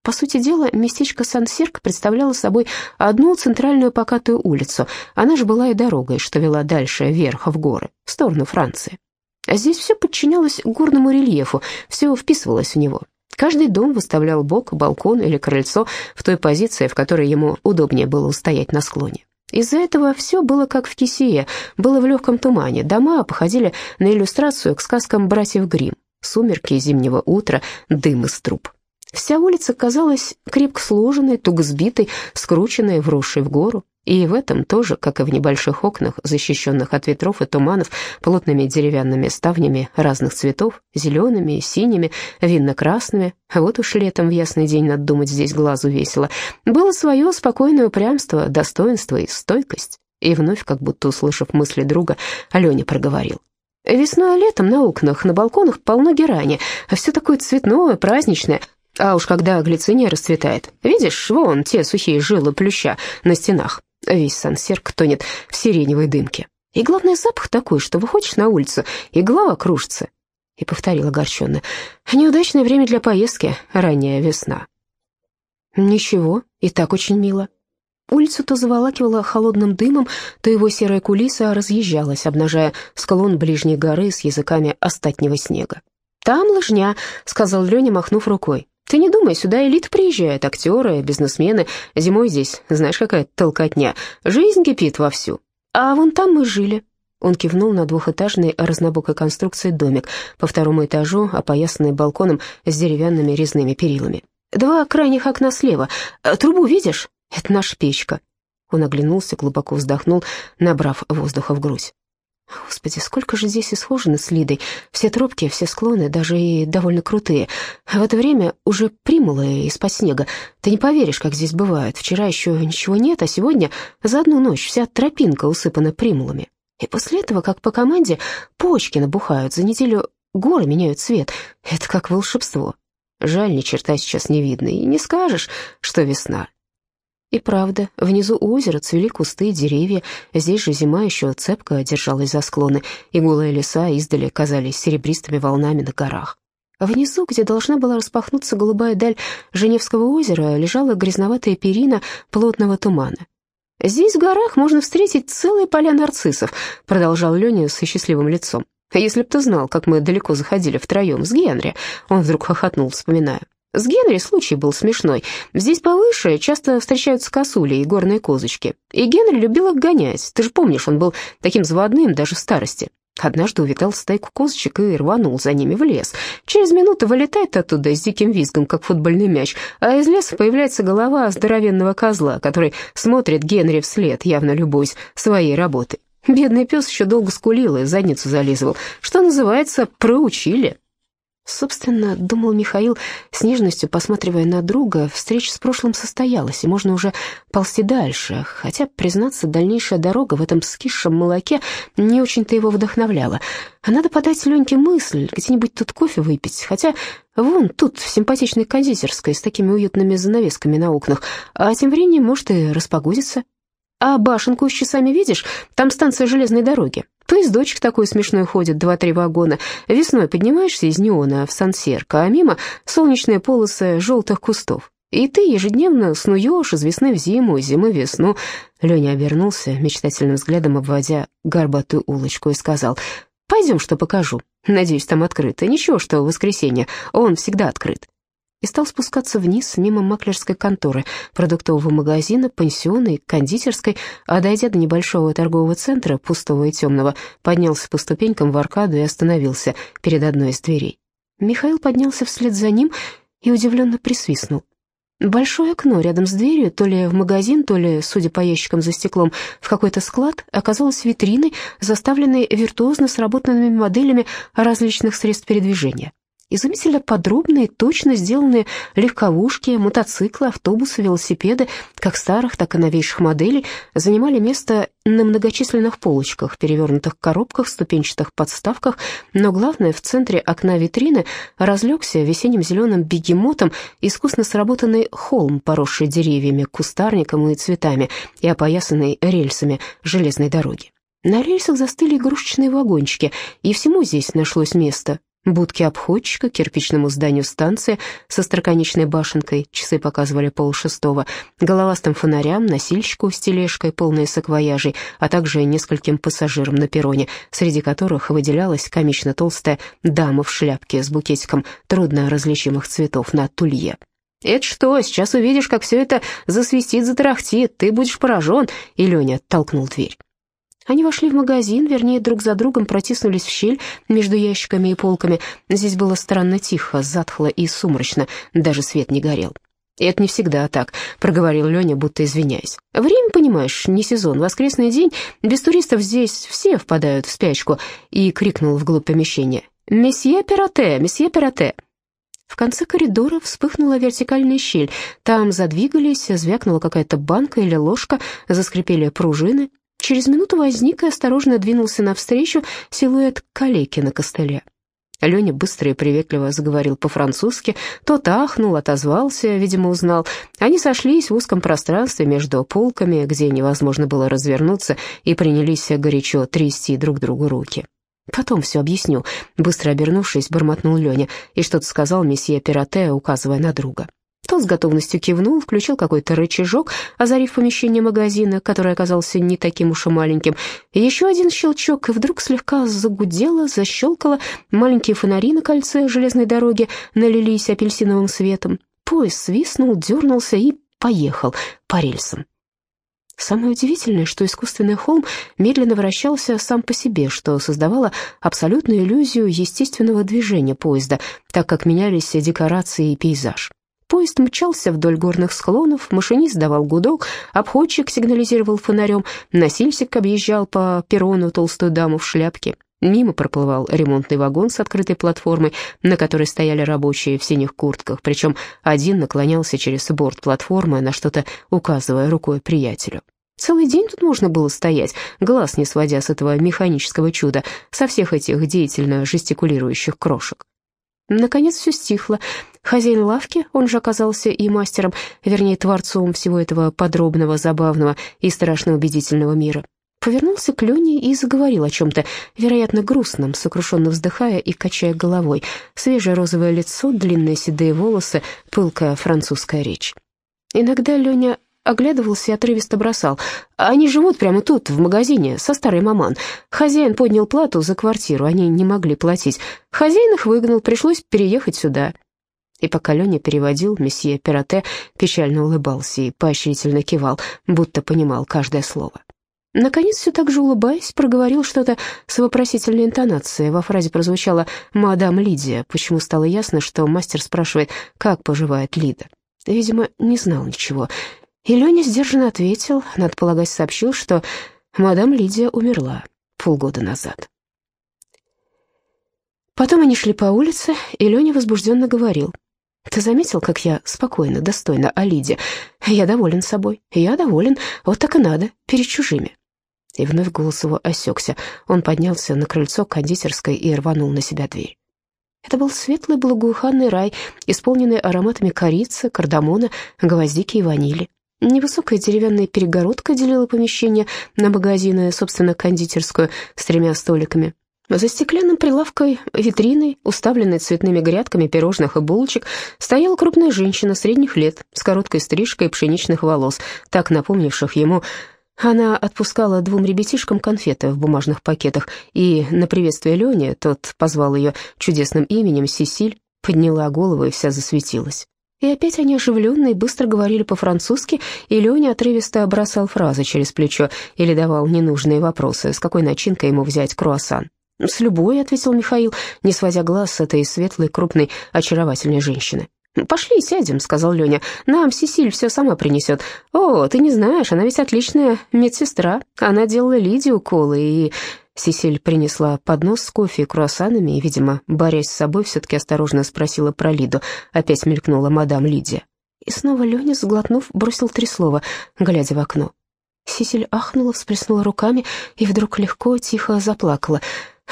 По сути дела, местечко Сан-Серк представляло собой одну центральную покатую улицу. Она же была и дорогой, что вела дальше, вверх, в горы, в сторону Франции. А здесь все подчинялось горному рельефу, все вписывалось в него. Каждый дом выставлял бок, балкон или крыльцо в той позиции, в которой ему удобнее было устоять на склоне. Из-за этого все было как в Кисее, было в легком тумане. Дома походили на иллюстрацию к сказкам братьев Гримм. Сумерки зимнего утра, дым из труб. Вся улица казалась крепко сложенной, туго сбитой, скрученной, вросшей в гору. И в этом тоже, как и в небольших окнах, защищенных от ветров и туманов, плотными деревянными ставнями разных цветов, зелеными, синими, винно-красными, вот уж летом в ясный день надо думать здесь глазу весело, было свое спокойное упрямство, достоинство и стойкость. И вновь, как будто услышав мысли друга, Аленя проговорил. Весной и летом на окнах, на балконах полно герани, а все такое цветное, праздничное. А уж когда глициния расцветает, видишь, вон те сухие жилы плюща на стенах, Весь сансерк тонет в сиреневой дымке. И главный запах такой, что выходишь на улицу, и голова кружится. И повторила огорченно. Неудачное время для поездки, ранняя весна. Ничего, и так очень мило. Улицу то заволакивала холодным дымом, то его серая кулиса разъезжалась, обнажая склон ближней горы с языками остатнего снега. «Там лыжня», — сказал Леня, махнув рукой. Ты не думай, сюда элита приезжает, актеры, бизнесмены. Зимой здесь, знаешь, какая толкотня. Жизнь кипит вовсю. А вон там мы жили». Он кивнул на двухэтажный разнобокой конструкции домик, по второму этажу, опоясанный балконом с деревянными резными перилами. «Два крайних окна слева. Трубу видишь? Это наша печка». Он оглянулся, глубоко вздохнул, набрав воздуха в грудь. Господи, сколько же здесь исхожено с Лидой. Все тропки, все склоны, даже и довольно крутые. в это время уже примуло из-под снега. Ты не поверишь, как здесь бывает. Вчера еще ничего нет, а сегодня за одну ночь вся тропинка усыпана примулами. И после этого, как по команде, почки набухают. За неделю горы меняют цвет. Это как волшебство. Жаль, ни черта сейчас не видно, и не скажешь, что весна. И правда, внизу озера цвели кусты, деревья, здесь же зима еще цепко держалась за склоны, и голые леса издали казались серебристыми волнами на горах. Внизу, где должна была распахнуться голубая даль Женевского озера, лежала грязноватая перина плотного тумана. «Здесь в горах можно встретить целые поля нарциссов», — продолжал Леня со счастливым лицом. «Если б ты знал, как мы далеко заходили втроем с Генри», — он вдруг хохотнул, вспоминая. С Генри случай был смешной. Здесь повыше часто встречаются косули и горные козочки. И Генри любил их гонять. Ты же помнишь, он был таким заводным даже в старости. Однажды увидал стайку козочек и рванул за ними в лес. Через минуту вылетает оттуда с диким визгом, как футбольный мяч, а из леса появляется голова здоровенного козла, который смотрит Генри вслед, явно любуясь своей работой. Бедный пес еще долго скулил и задницу зализывал. Что называется, проучили. Собственно, думал Михаил, с нежностью посматривая на друга, встреча с прошлым состоялась, и можно уже ползти дальше, хотя, признаться, дальнейшая дорога в этом скисшем молоке не очень-то его вдохновляла. А надо подать Леньке мысль, где-нибудь тут кофе выпить, хотя вон тут, в симпатичной кондитерской, с такими уютными занавесками на окнах, а тем временем, может, и распогодится. А башенку с часами видишь? Там станция железной дороги. Поездочек такой смешной ходит, два-три вагона. Весной поднимаешься из неона в Сан-Серко, а мимо солнечные полосы желтых кустов. И ты ежедневно снуешь из весны в зиму, зимы в весну. Леня обернулся, мечтательным взглядом обводя горбатую улочку, и сказал, «Пойдем, что покажу. Надеюсь, там открыто. Ничего, что в воскресенье, он всегда открыт» и стал спускаться вниз мимо маклерской конторы, продуктового магазина, пансиона и кондитерской, а дойдя до небольшого торгового центра, пустого и темного, поднялся по ступенькам в аркаду и остановился перед одной из дверей. Михаил поднялся вслед за ним и удивленно присвистнул. Большое окно рядом с дверью, то ли в магазин, то ли, судя по ящикам за стеклом, в какой-то склад, оказалось витриной, заставленной виртуозно сработанными моделями различных средств передвижения. Изумительно подробные, точно сделанные легковушки, мотоциклы, автобусы, велосипеды, как старых, так и новейших моделей, занимали место на многочисленных полочках, перевернутых коробках, ступенчатых подставках, но главное, в центре окна витрины разлегся весенним зеленым бегемотом искусно сработанный холм, поросший деревьями, кустарником и цветами и опоясанный рельсами железной дороги. На рельсах застыли игрушечные вагончики, и всему здесь нашлось место. Будки обходчика, кирпичному зданию станции со строконечной башенкой, часы показывали полшестого, головастым фонарям, носильщику с тележкой, полной саквояжей, а также нескольким пассажирам на перроне, среди которых выделялась комично толстая дама в шляпке с букетиком трудно различимых цветов на тулье. «Это что, сейчас увидишь, как все это засвистит, затарахтит, ты будешь поражен», и Леня толкнул дверь. Они вошли в магазин, вернее, друг за другом протиснулись в щель между ящиками и полками. Здесь было странно тихо, затхло и сумрачно, даже свет не горел. «Это не всегда так», — проговорил Леня, будто извиняясь. «Время, понимаешь, не сезон, воскресный день, без туристов здесь все впадают в спячку», и крикнул вглубь помещения. «Месье Пирате, месье Пирате!» В конце коридора вспыхнула вертикальная щель. Там задвигались, звякнула какая-то банка или ложка, заскрипели пружины. Через минуту возник и осторожно двинулся навстречу силуэт калеки на костыле. Леня быстро и приветливо заговорил по-французски. Тот ахнул, отозвался, видимо, узнал. Они сошлись в узком пространстве между полками, где невозможно было развернуться, и принялись горячо трясти друг другу руки. «Потом все объясню», — быстро обернувшись, бормотнул Леня и что-то сказал месье Пирате, указывая на друга. Тот с готовностью кивнул, включил какой-то рычажок, озарив помещение магазина, который оказался не таким уж и маленьким. Еще один щелчок, и вдруг слегка загудело, защелкало. Маленькие фонари на кольце железной дороги налились апельсиновым светом. Поезд свистнул, дернулся и поехал по рельсам. Самое удивительное, что искусственный холм медленно вращался сам по себе, что создавало абсолютную иллюзию естественного движения поезда, так как менялись декорации и пейзаж. Поезд мчался вдоль горных склонов, машинист давал гудок, обходчик сигнализировал фонарем, носильщик объезжал по перрону толстую даму в шляпке. Мимо проплывал ремонтный вагон с открытой платформой, на которой стояли рабочие в синих куртках, причем один наклонялся через борт платформы, на что-то указывая рукой приятелю. Целый день тут можно было стоять, глаз не сводя с этого механического чуда, со всех этих деятельно жестикулирующих крошек. Наконец все стихло. Хозяин лавки, он же оказался и мастером, вернее, творцом всего этого подробного, забавного и страшно убедительного мира, повернулся к Лене и заговорил о чем-то, вероятно, грустном, сокрушенно вздыхая и качая головой. Свежее розовое лицо, длинные седые волосы, пылкая французская речь. Иногда Леня оглядывался и отрывисто бросал. «Они живут прямо тут, в магазине, со старой маман. Хозяин поднял плату за квартиру, они не могли платить. Хозяин их выгнал, пришлось переехать сюда». И пока Леня переводил, месье Пирате печально улыбался и поощрительно кивал, будто понимал каждое слово. Наконец, все так же улыбаясь, проговорил что-то с вопросительной интонацией. Во фразе прозвучало «Мадам Лидия», почему стало ясно, что мастер спрашивает, как поживает Лида. Видимо, не знал ничего. И Леня сдержанно ответил, надо полагать, сообщил, что мадам Лидия умерла полгода назад. Потом они шли по улице, и Леня возбужденно говорил. «Ты заметил, как я спокойно, достойно о Лиде? Я доволен собой, я доволен, вот так и надо, перед чужими». И вновь голос его осекся. Он поднялся на крыльцо кондитерской и рванул на себя дверь. Это был светлый благоуханный рай, исполненный ароматами корицы, кардамона, гвоздики и ванили. Невысокая деревянная перегородка делила помещение на магазины, собственно, кондитерскую с тремя столиками. За стеклянным прилавкой витриной, уставленной цветными грядками пирожных и булочек, стояла крупная женщина средних лет с короткой стрижкой пшеничных волос, так напомнивших ему она отпускала двум ребятишкам конфеты в бумажных пакетах, и на приветствие Лене тот позвал ее чудесным именем Сесиль, подняла голову и вся засветилась. И опять они оживленно и быстро говорили по-французски, и Леня отрывисто бросал фразы через плечо или давал ненужные вопросы, с какой начинкой ему взять круассан. «С любой», — ответил Михаил, не сводя глаз с этой светлой, крупной, очаровательной женщины. «Пошли, сядем», — сказал Леня. «Нам Сесиль все сама принесет». «О, ты не знаешь, она ведь отличная медсестра. Она делала Лиде уколы и...» Сесиль принесла поднос с кофе и круассанами и, видимо, борясь с собой, все-таки осторожно спросила про Лиду. Опять мелькнула мадам Лидия. И снова Леня, сглотнув, бросил три слова, глядя в окно. Сесиль ахнула, всплеснула руками и вдруг легко, тихо заплакала.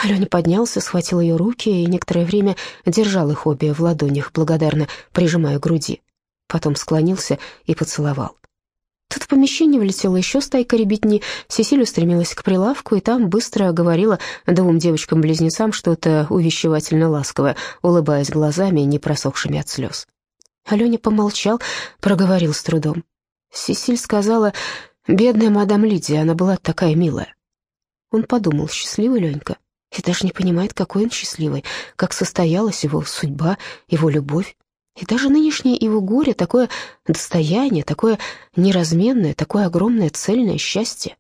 Леня поднялся, схватил ее руки и некоторое время держал их обе в ладонях, благодарно прижимая к груди. Потом склонился и поцеловал. Тут в помещение влетела еще стайка ребятни. Сесиль устремилась к прилавку, и там быстро говорила двум девочкам-близнецам что-то увещевательно ласковое, улыбаясь глазами, не просохшими от слез. Аленя помолчал, проговорил с трудом. Сесиль сказала, «Бедная мадам Лидия, она была такая милая». Он подумал, счастливый Ленька, и даже не понимает, какой он счастливый, как состоялась его судьба, его любовь. И даже нынешнее его горе, такое достояние, такое неразменное, такое огромное цельное счастье.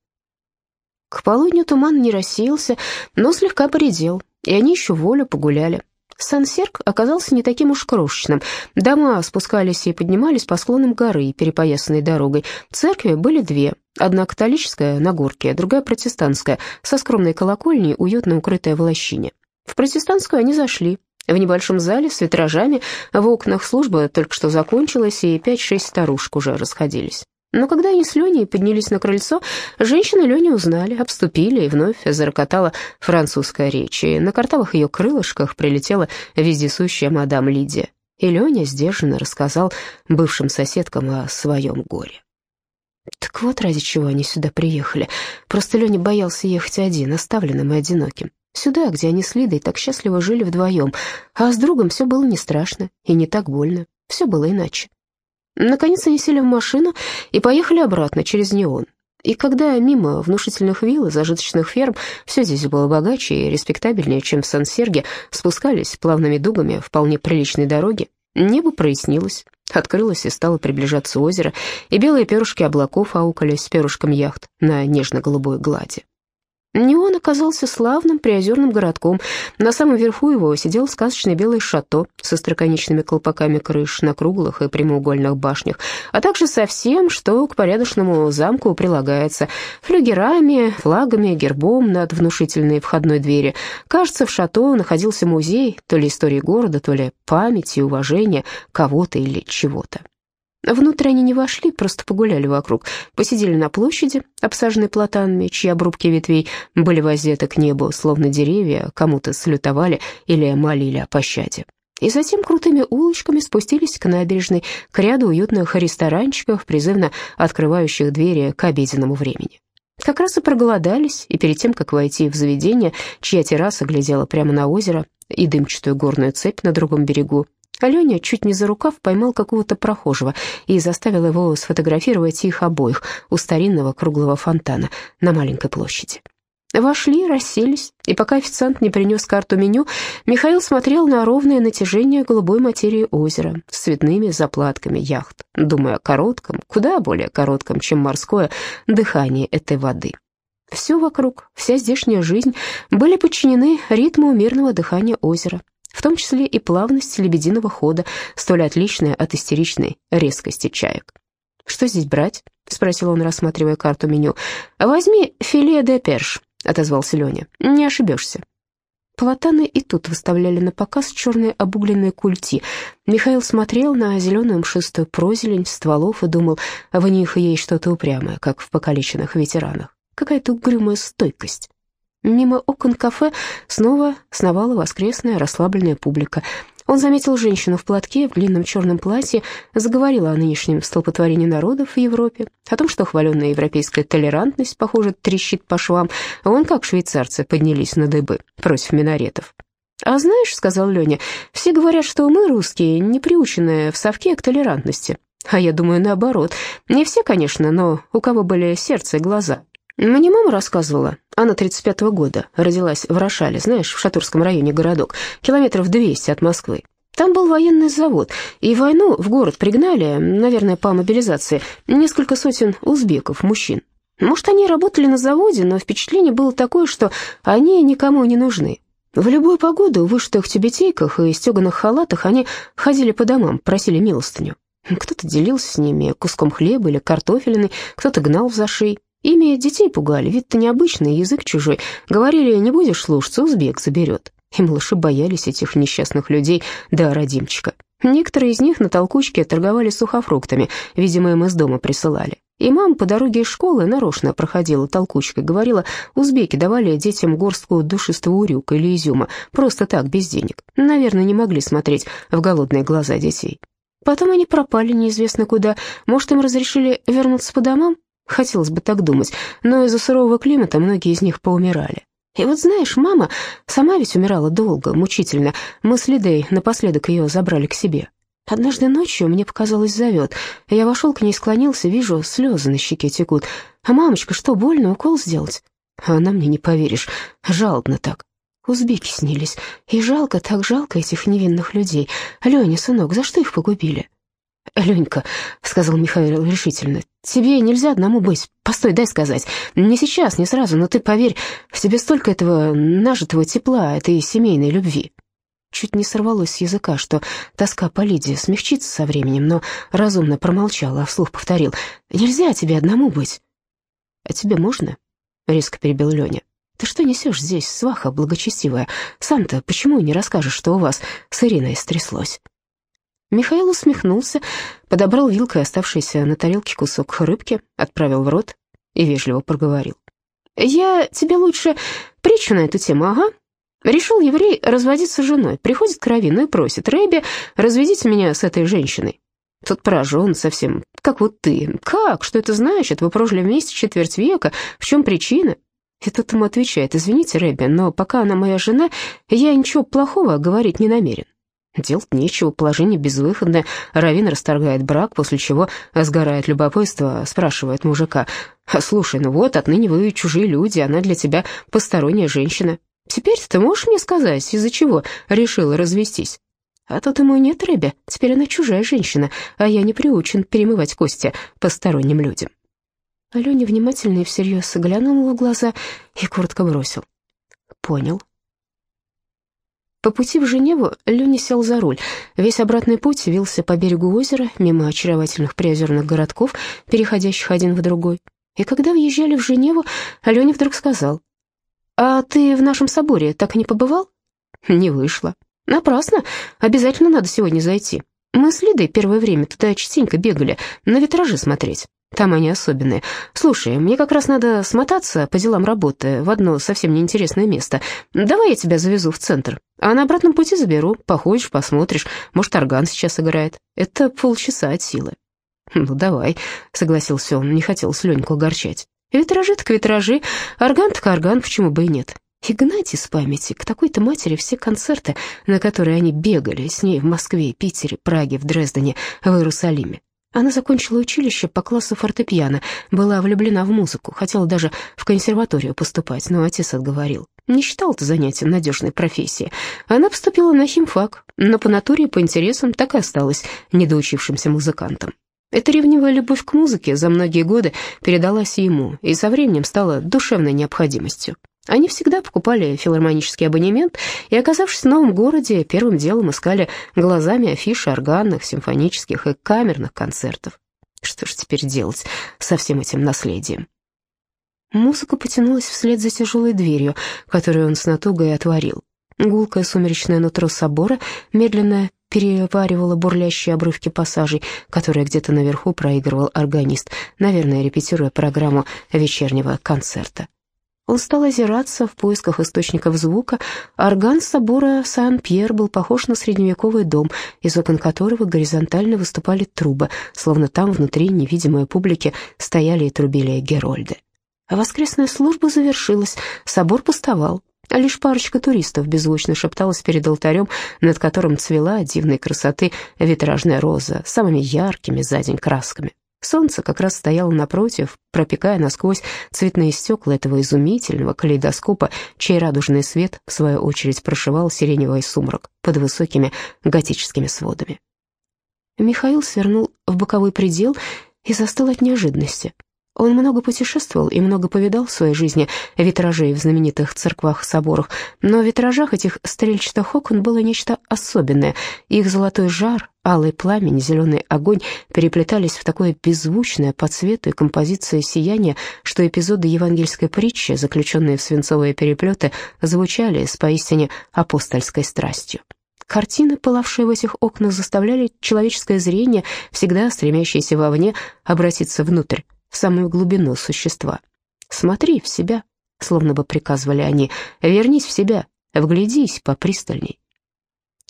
К полудню туман не рассеялся, но слегка поредел, и они еще волю погуляли. Сан-Серк оказался не таким уж крошечным. Дома спускались и поднимались по склонам горы, перепоясанной дорогой. Церкви были две. Одна католическая на горке, другая протестантская, со скромной колокольней, уютно укрытая в лощине. В протестантскую они зашли. В небольшом зале с витражами в окнах служба только что закончилась, и пять-шесть старушек уже расходились. Но когда они с Леней поднялись на крыльцо, женщины Леню узнали, обступили, и вновь зарокотала французская речь, и на картавых ее крылышках прилетела вездесущая мадам Лидия. И Леня сдержанно рассказал бывшим соседкам о своем горе. Так вот ради чего они сюда приехали. Просто Леня боялся ехать один, оставленным и одиноким. Сюда, где они с Лидой так счастливо жили вдвоем, а с другом все было не страшно и не так больно, все было иначе. Наконец они сели в машину и поехали обратно через неон. И когда мимо внушительных вилл и зажиточных ферм все здесь было богаче и респектабельнее, чем в Сан-Серге, спускались плавными дугами вполне приличной дороги, небо прояснилось, открылось и стало приближаться озеро, и белые перышки облаков аукались перышком яхт на нежно-голубой глади. Неон оказался славным приозерным городком. На самом верху его сидел сказочный белый шато со строконечными колпаками крыш на круглых и прямоугольных башнях, а также со всем, что к порядочному замку прилагается, флюгерами, флагами, гербом над внушительной входной двери. Кажется, в шато находился музей то ли истории города, то ли памяти и уважения кого-то или чего-то. Внутрь они не вошли, просто погуляли вокруг, посидели на площади, обсаженной платанами, чьи обрубки ветвей были воздеты к небу, словно деревья кому-то салютовали или молили о пощаде. И затем крутыми улочками спустились к набережной, к ряду уютных ресторанчиков, призывно открывающих двери к обеденному времени. Как раз и проголодались, и перед тем, как войти в заведение, чья терраса глядела прямо на озеро и дымчатую горную цепь на другом берегу, Аленя чуть не за рукав поймал какого-то прохожего и заставил его сфотографировать их обоих у старинного круглого фонтана на маленькой площади. Вошли, расселись, и пока официант не принес карту меню, Михаил смотрел на ровное натяжение голубой материи озера с цветными заплатками яхт, думая о коротком, куда более коротком, чем морское, дыхании этой воды. Все вокруг, вся здешняя жизнь были подчинены ритму мирного дыхания озера, в том числе и плавность лебединого хода, столь отличная от истеричной резкости чаек. «Что здесь брать?» — спросил он, рассматривая карту меню. «Возьми филе де перш», — отозвался Леня. «Не ошибешься». Платаны и тут выставляли на показ черные обугленные культи. Михаил смотрел на зеленую мшистую прозелень стволов и думал, в них есть что-то упрямое, как в покалеченных ветеранах. Какая-то угрюмая стойкость. Мимо окон кафе снова сновала воскресная расслабленная публика. Он заметил женщину в платке, в длинном черном платье, заговорила о нынешнем столпотворении народов в Европе, о том, что хваленная европейская толерантность, похоже, трещит по швам, а вон как швейцарцы поднялись на дыбы против минаретов. «А знаешь, — сказал Леня, — все говорят, что мы, русские, не приученные в совке к толерантности. А я думаю, наоборот. Не все, конечно, но у кого были сердце и глаза». Мне мама рассказывала, она 35-го года, родилась в Рошале, знаешь, в Шатурском районе городок, километров 200 от Москвы. Там был военный завод, и войну в город пригнали, наверное, по мобилизации, несколько сотен узбеков, мужчин. Может, они работали на заводе, но впечатление было такое, что они никому не нужны. В любую погоду в вышитых тюбетейках и стеганых халатах они ходили по домам, просили милостыню. Кто-то делился с ними куском хлеба или картофелиной, кто-то гнал в зашей. Ими детей пугали, вид-то необычный, язык чужой. Говорили, не будешь слушаться, узбек заберет. И малыши боялись этих несчастных людей да родимчика. Некоторые из них на толкучке торговали сухофруктами, видимо, им из дома присылали. И мама по дороге из школы нарочно проходила толкучкой, говорила, узбеки давали детям горстку душистого урюка или изюма, просто так, без денег. Наверное, не могли смотреть в голодные глаза детей. Потом они пропали неизвестно куда. Может, им разрешили вернуться по домам? Хотелось бы так думать, но из-за сурового климата многие из них поумирали. И вот знаешь, мама сама ведь умирала долго, мучительно. Мы с Лидой напоследок ее забрали к себе. Однажды ночью мне показалось зовет. Я вошел к ней, склонился, вижу, слезы на щеке текут. А мамочка, что, больно, укол сделать? А она мне не поверишь, жалобно так. Узбеки снились. И жалко, так жалко этих невинных людей. Леня, сынок, за что их погубили? «Ленька», — сказал Михаил решительно, — «тебе нельзя одному быть. Постой, дай сказать. Не сейчас, не сразу, но ты поверь, в тебе столько этого нажитого тепла, этой семейной любви». Чуть не сорвалось с языка, что тоска по Лидии смягчится со временем, но разумно промолчал, а вслух повторил. «Нельзя тебе одному быть». «А тебе можно?» — резко перебил Леня. «Ты что несешь здесь, сваха благочестивая? Сам-то почему не расскажешь, что у вас с Ириной стряслось?» Михаил усмехнулся, подобрал вилкой оставшийся на тарелке кусок рыбки, отправил в рот и вежливо проговорил. «Я тебе лучше притчу на эту тему, ага. Решил еврей разводиться с женой, приходит к Равину и просит, «Рэбби, разведите меня с этой женщиной». Тут поражен совсем, как вот ты. Как? Что это значит? Вы прожили вместе четверть века. В чем причина? И тот ему отвечает, извините, Рэбби, но пока она моя жена, я ничего плохого говорить не намерен. Делать нечего, положение безвыходное. Равин расторгает брак, после чего сгорает любопытство, спрашивает мужика. «Слушай, ну вот, отныне вы чужие люди, она для тебя посторонняя женщина. Теперь ты можешь мне сказать, из-за чего решила развестись?» А тот ему нет, Рэбби, теперь она чужая женщина, а я не приучен перемывать кости посторонним людям. Аленя внимательно и всерьез глянул ему в глаза и коротко бросил. «Понял». По пути в Женеву Леня сел за руль. Весь обратный путь вился по берегу озера, мимо очаровательных приозерных городков, переходящих один в другой. И когда въезжали в Женеву, Леня вдруг сказал, «А ты в нашем соборе так и не побывал?» «Не вышло». «Напрасно. Обязательно надо сегодня зайти. Мы с Лидой первое время туда частенько бегали, на витражи смотреть. Там они особенные. Слушай, мне как раз надо смотаться по делам работы в одно совсем неинтересное место. Давай я тебя завезу в центр, а на обратном пути заберу. Походишь, посмотришь. Может, орган сейчас играет. Это полчаса от силы». «Ну, давай», — согласился он, не хотел Леньку огорчать. «Витражи так витражи, орган так орган, почему бы и нет?» И гнать из памяти к такой-то матери все концерты, на которые они бегали с ней в Москве, Питере, Праге, в Дрездене, в Иерусалиме. Она закончила училище по классу фортепиано, была влюблена в музыку, хотела даже в консерваторию поступать, но отец отговорил. Не считал это занятием надежной профессии. Она поступила на химфак, но по натуре и по интересам так и осталась недоучившимся музыкантом. Эта ревнивая любовь к музыке за многие годы передалась ему и со временем стала душевной необходимостью. Они всегда покупали филармонический абонемент и, оказавшись в новом городе, первым делом искали глазами афиши органных, симфонических и камерных концертов. Что же теперь делать со всем этим наследием? Музыка потянулась вслед за тяжелой дверью, которую он с натугой отворил. Гулкое сумеречное нутро собора медленно переваривало бурлящие обрывки пассажей, которые где-то наверху проигрывал органист, наверное, репетируя программу вечернего концерта. Он стал озираться в поисках источников звука. Орган собора Сан-Пьер был похож на средневековый дом, из окон которого горизонтально выступали трубы, словно там внутри невидимой публики стояли и трубили герольды. А воскресная служба завершилась, собор пустовал. А лишь парочка туристов беззвучно шепталась перед алтарем, над которым цвела дивной красоты витражная роза самыми яркими за день красками. Солнце как раз стояло напротив, пропекая насквозь цветные стекла этого изумительного калейдоскопа, чей радужный свет, в свою очередь, прошивал сиреневый сумрак под высокими готическими сводами. Михаил свернул в боковой предел и застыл от неожиданности. Он много путешествовал и много повидал в своей жизни витражей в знаменитых церквах-соборах, но в витражах этих стрельчатых окон было нечто особенное. Их золотой жар, алый пламень, зеленый огонь переплетались в такое беззвучное по цвету и композиции сияние, что эпизоды евангельской притчи, заключенные в свинцовые переплеты, звучали с поистине апостольской страстью. Картины, пылавшие в этих окнах, заставляли человеческое зрение, всегда стремящееся вовне, обратиться внутрь самую глубину существа. «Смотри в себя», словно бы приказывали они, «вернись в себя, вглядись попристальней».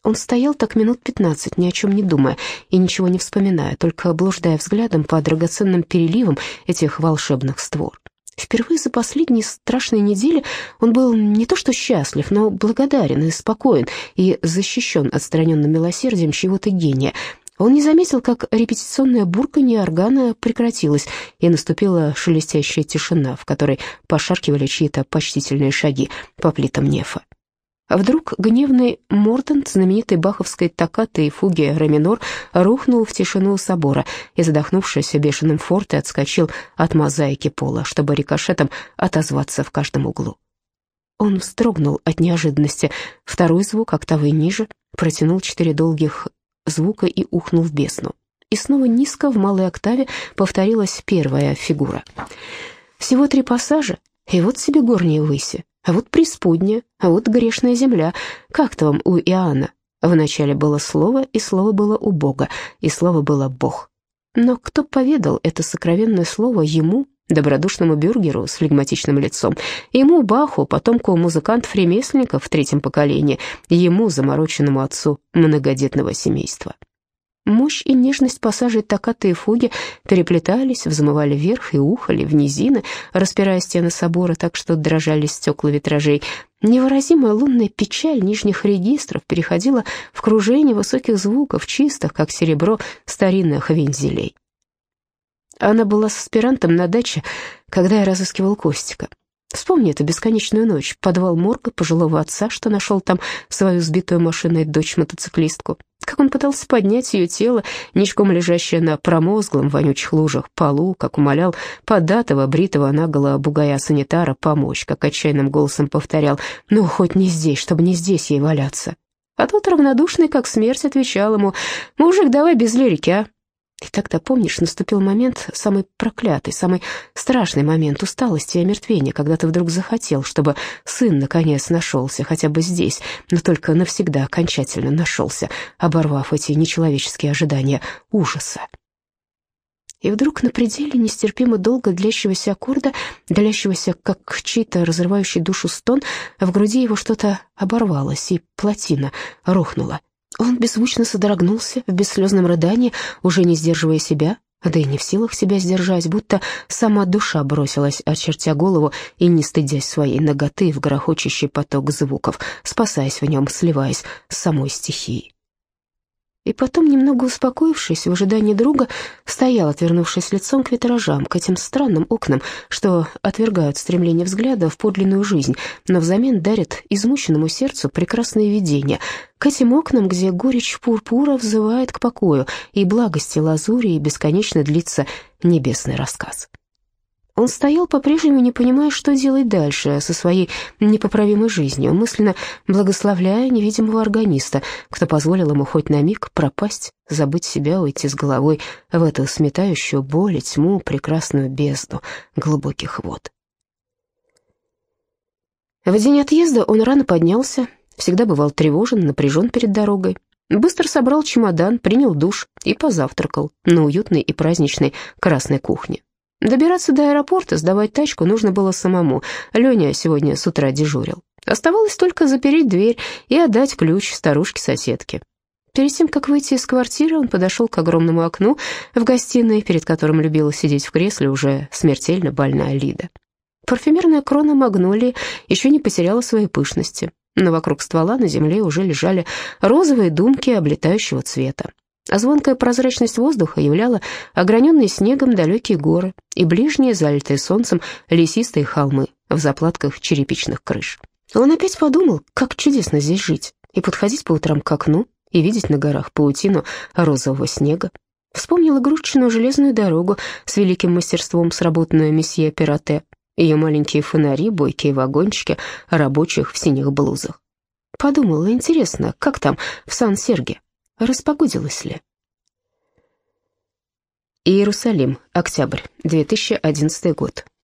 Он стоял так минут пятнадцать, ни о чем не думая и ничего не вспоминая, только блуждая взглядом по драгоценным переливам этих волшебных створ. Впервые за последние страшные недели он был не то что счастлив, но благодарен и спокоен, и защищен отстраненным милосердием чьего-то гения. Он не заметил, как репетиционное бурканье органа прекратилось, и наступила шелестящая тишина, в которой пошаркивали чьи-то почтительные шаги по плитам нефа. А вдруг гневный Мортент, знаменитой баховской токкаты и фуги ре минор, рухнул в тишину собора и, задохнувшись бешеным форте, отскочил от мозаики пола, чтобы рикошетом отозваться в каждом углу. Он вздрогнул от неожиданности. Второй звук, октавой ниже, протянул четыре долгих звука и ухнул в бездну. И снова низко в малой октаве повторилась первая фигура. Всего три пассажа, и вот себе горние выси. А вот преисподняя, а вот грешная земля. Как-то вам у Иоанна. Вначале было слово, и слово было у Бога, и слово было Бог. Но кто поведал это сокровенное слово ему, добродушному бюргеру с флегматичным лицом, ему, Баху, потомку музыкантов-ремесленников в третьем поколении, ему, замороченному отцу многодетного семейства? Мощь и нежность пассажей токкаты и фуги переплетались, взмывали вверх и ухали в низины, распирая стены собора так, что дрожали стекла витражей. Невыразимая лунная печаль нижних регистров переходила в кружение высоких звуков, чистых, как серебро, старинных вензелей. Она была с аспирантом на даче, когда я разыскивал Костика. Вспомни эту бесконечную ночь, подвал морга пожилого отца, что нашел там свою сбитую машиной дочь-мотоциклистку. Как он пытался поднять ее тело, ничком лежащее на промозглом вонючих лужах полу, как умолял податого, бритого наголо бугая-санитара помочь, как отчаянным голосом повторял «Ну, хоть не здесь, чтобы не здесь ей валяться». А тот равнодушный, как смерть, отвечал ему «Мужик, давай без лирики, а? И тогда, помнишь, наступил момент, самый проклятый, самый страшный момент усталости и омертвения, когда ты вдруг захотел, чтобы сын наконец нашелся, хотя бы здесь, но только навсегда окончательно нашелся, оборвав эти нечеловеческие ожидания ужаса. И вдруг на пределе нестерпимо долго длящегося аккорда, длящегося как чей-то разрывающий душу стон, в груди его что-то оборвалось, и плотина рухнула. Он беззвучно содрогнулся в бесслезном рыдании, уже не сдерживая себя, да и не в силах себя сдержать, будто сама душа бросилась, очертя голову и не стыдясь своей ноготы в грохочущий поток звуков, спасаясь в нем, сливаясь с самой стихией. И потом, немного успокоившись, в ожидании друга, стоял, отвернувшись лицом к витражам, к этим странным окнам, что отвергают стремление взгляда в подлинную жизнь, но взамен дарят измученному сердцу прекрасные видения, к этим окнам, где горечь пурпура взывает к покою, и благости лазури, и бесконечно длится небесный рассказ. Он стоял по-прежнему, не понимая, что делать дальше со своей непоправимой жизнью, мысленно благословляя невидимого органиста, кто позволил ему хоть на миг пропасть, забыть себя, уйти с головой в эту сметающую боль и тьму, прекрасную бездну глубоких вод. В день отъезда он рано поднялся, всегда бывал тревожен, напряжен перед дорогой. Быстро собрал чемодан, принял душ и позавтракал на уютной и праздничной красной кухне. Добираться до аэропорта, сдавать тачку нужно было самому. Леня сегодня с утра дежурил. Оставалось только запереть дверь и отдать ключ старушке-соседке. Перед тем, как выйти из квартиры, он подошел к огромному окну в гостиной, перед которым любила сидеть в кресле уже смертельно больная Лида. Парфюмерная крона магнолии еще не потеряла своей пышности, но вокруг ствола на земле уже лежали розовые думки облетающего цвета а звонкая прозрачность воздуха являла ограненные снегом далекие горы и ближние, залитые солнцем, лесистые холмы в заплатках черепичных крыш. Он опять подумал, как чудесно здесь жить, и подходить по утрам к окну, и видеть на горах паутину розового снега. Вспомнил игрушечную железную дорогу с великим мастерством сработанную месье Пирате, ее маленькие фонари, бойкие вагончики рабочих в синих блузах. Подумал, интересно, как там в Сан-Серге? Распогодилось ли? Иерусалим, октябрь, 2011 год.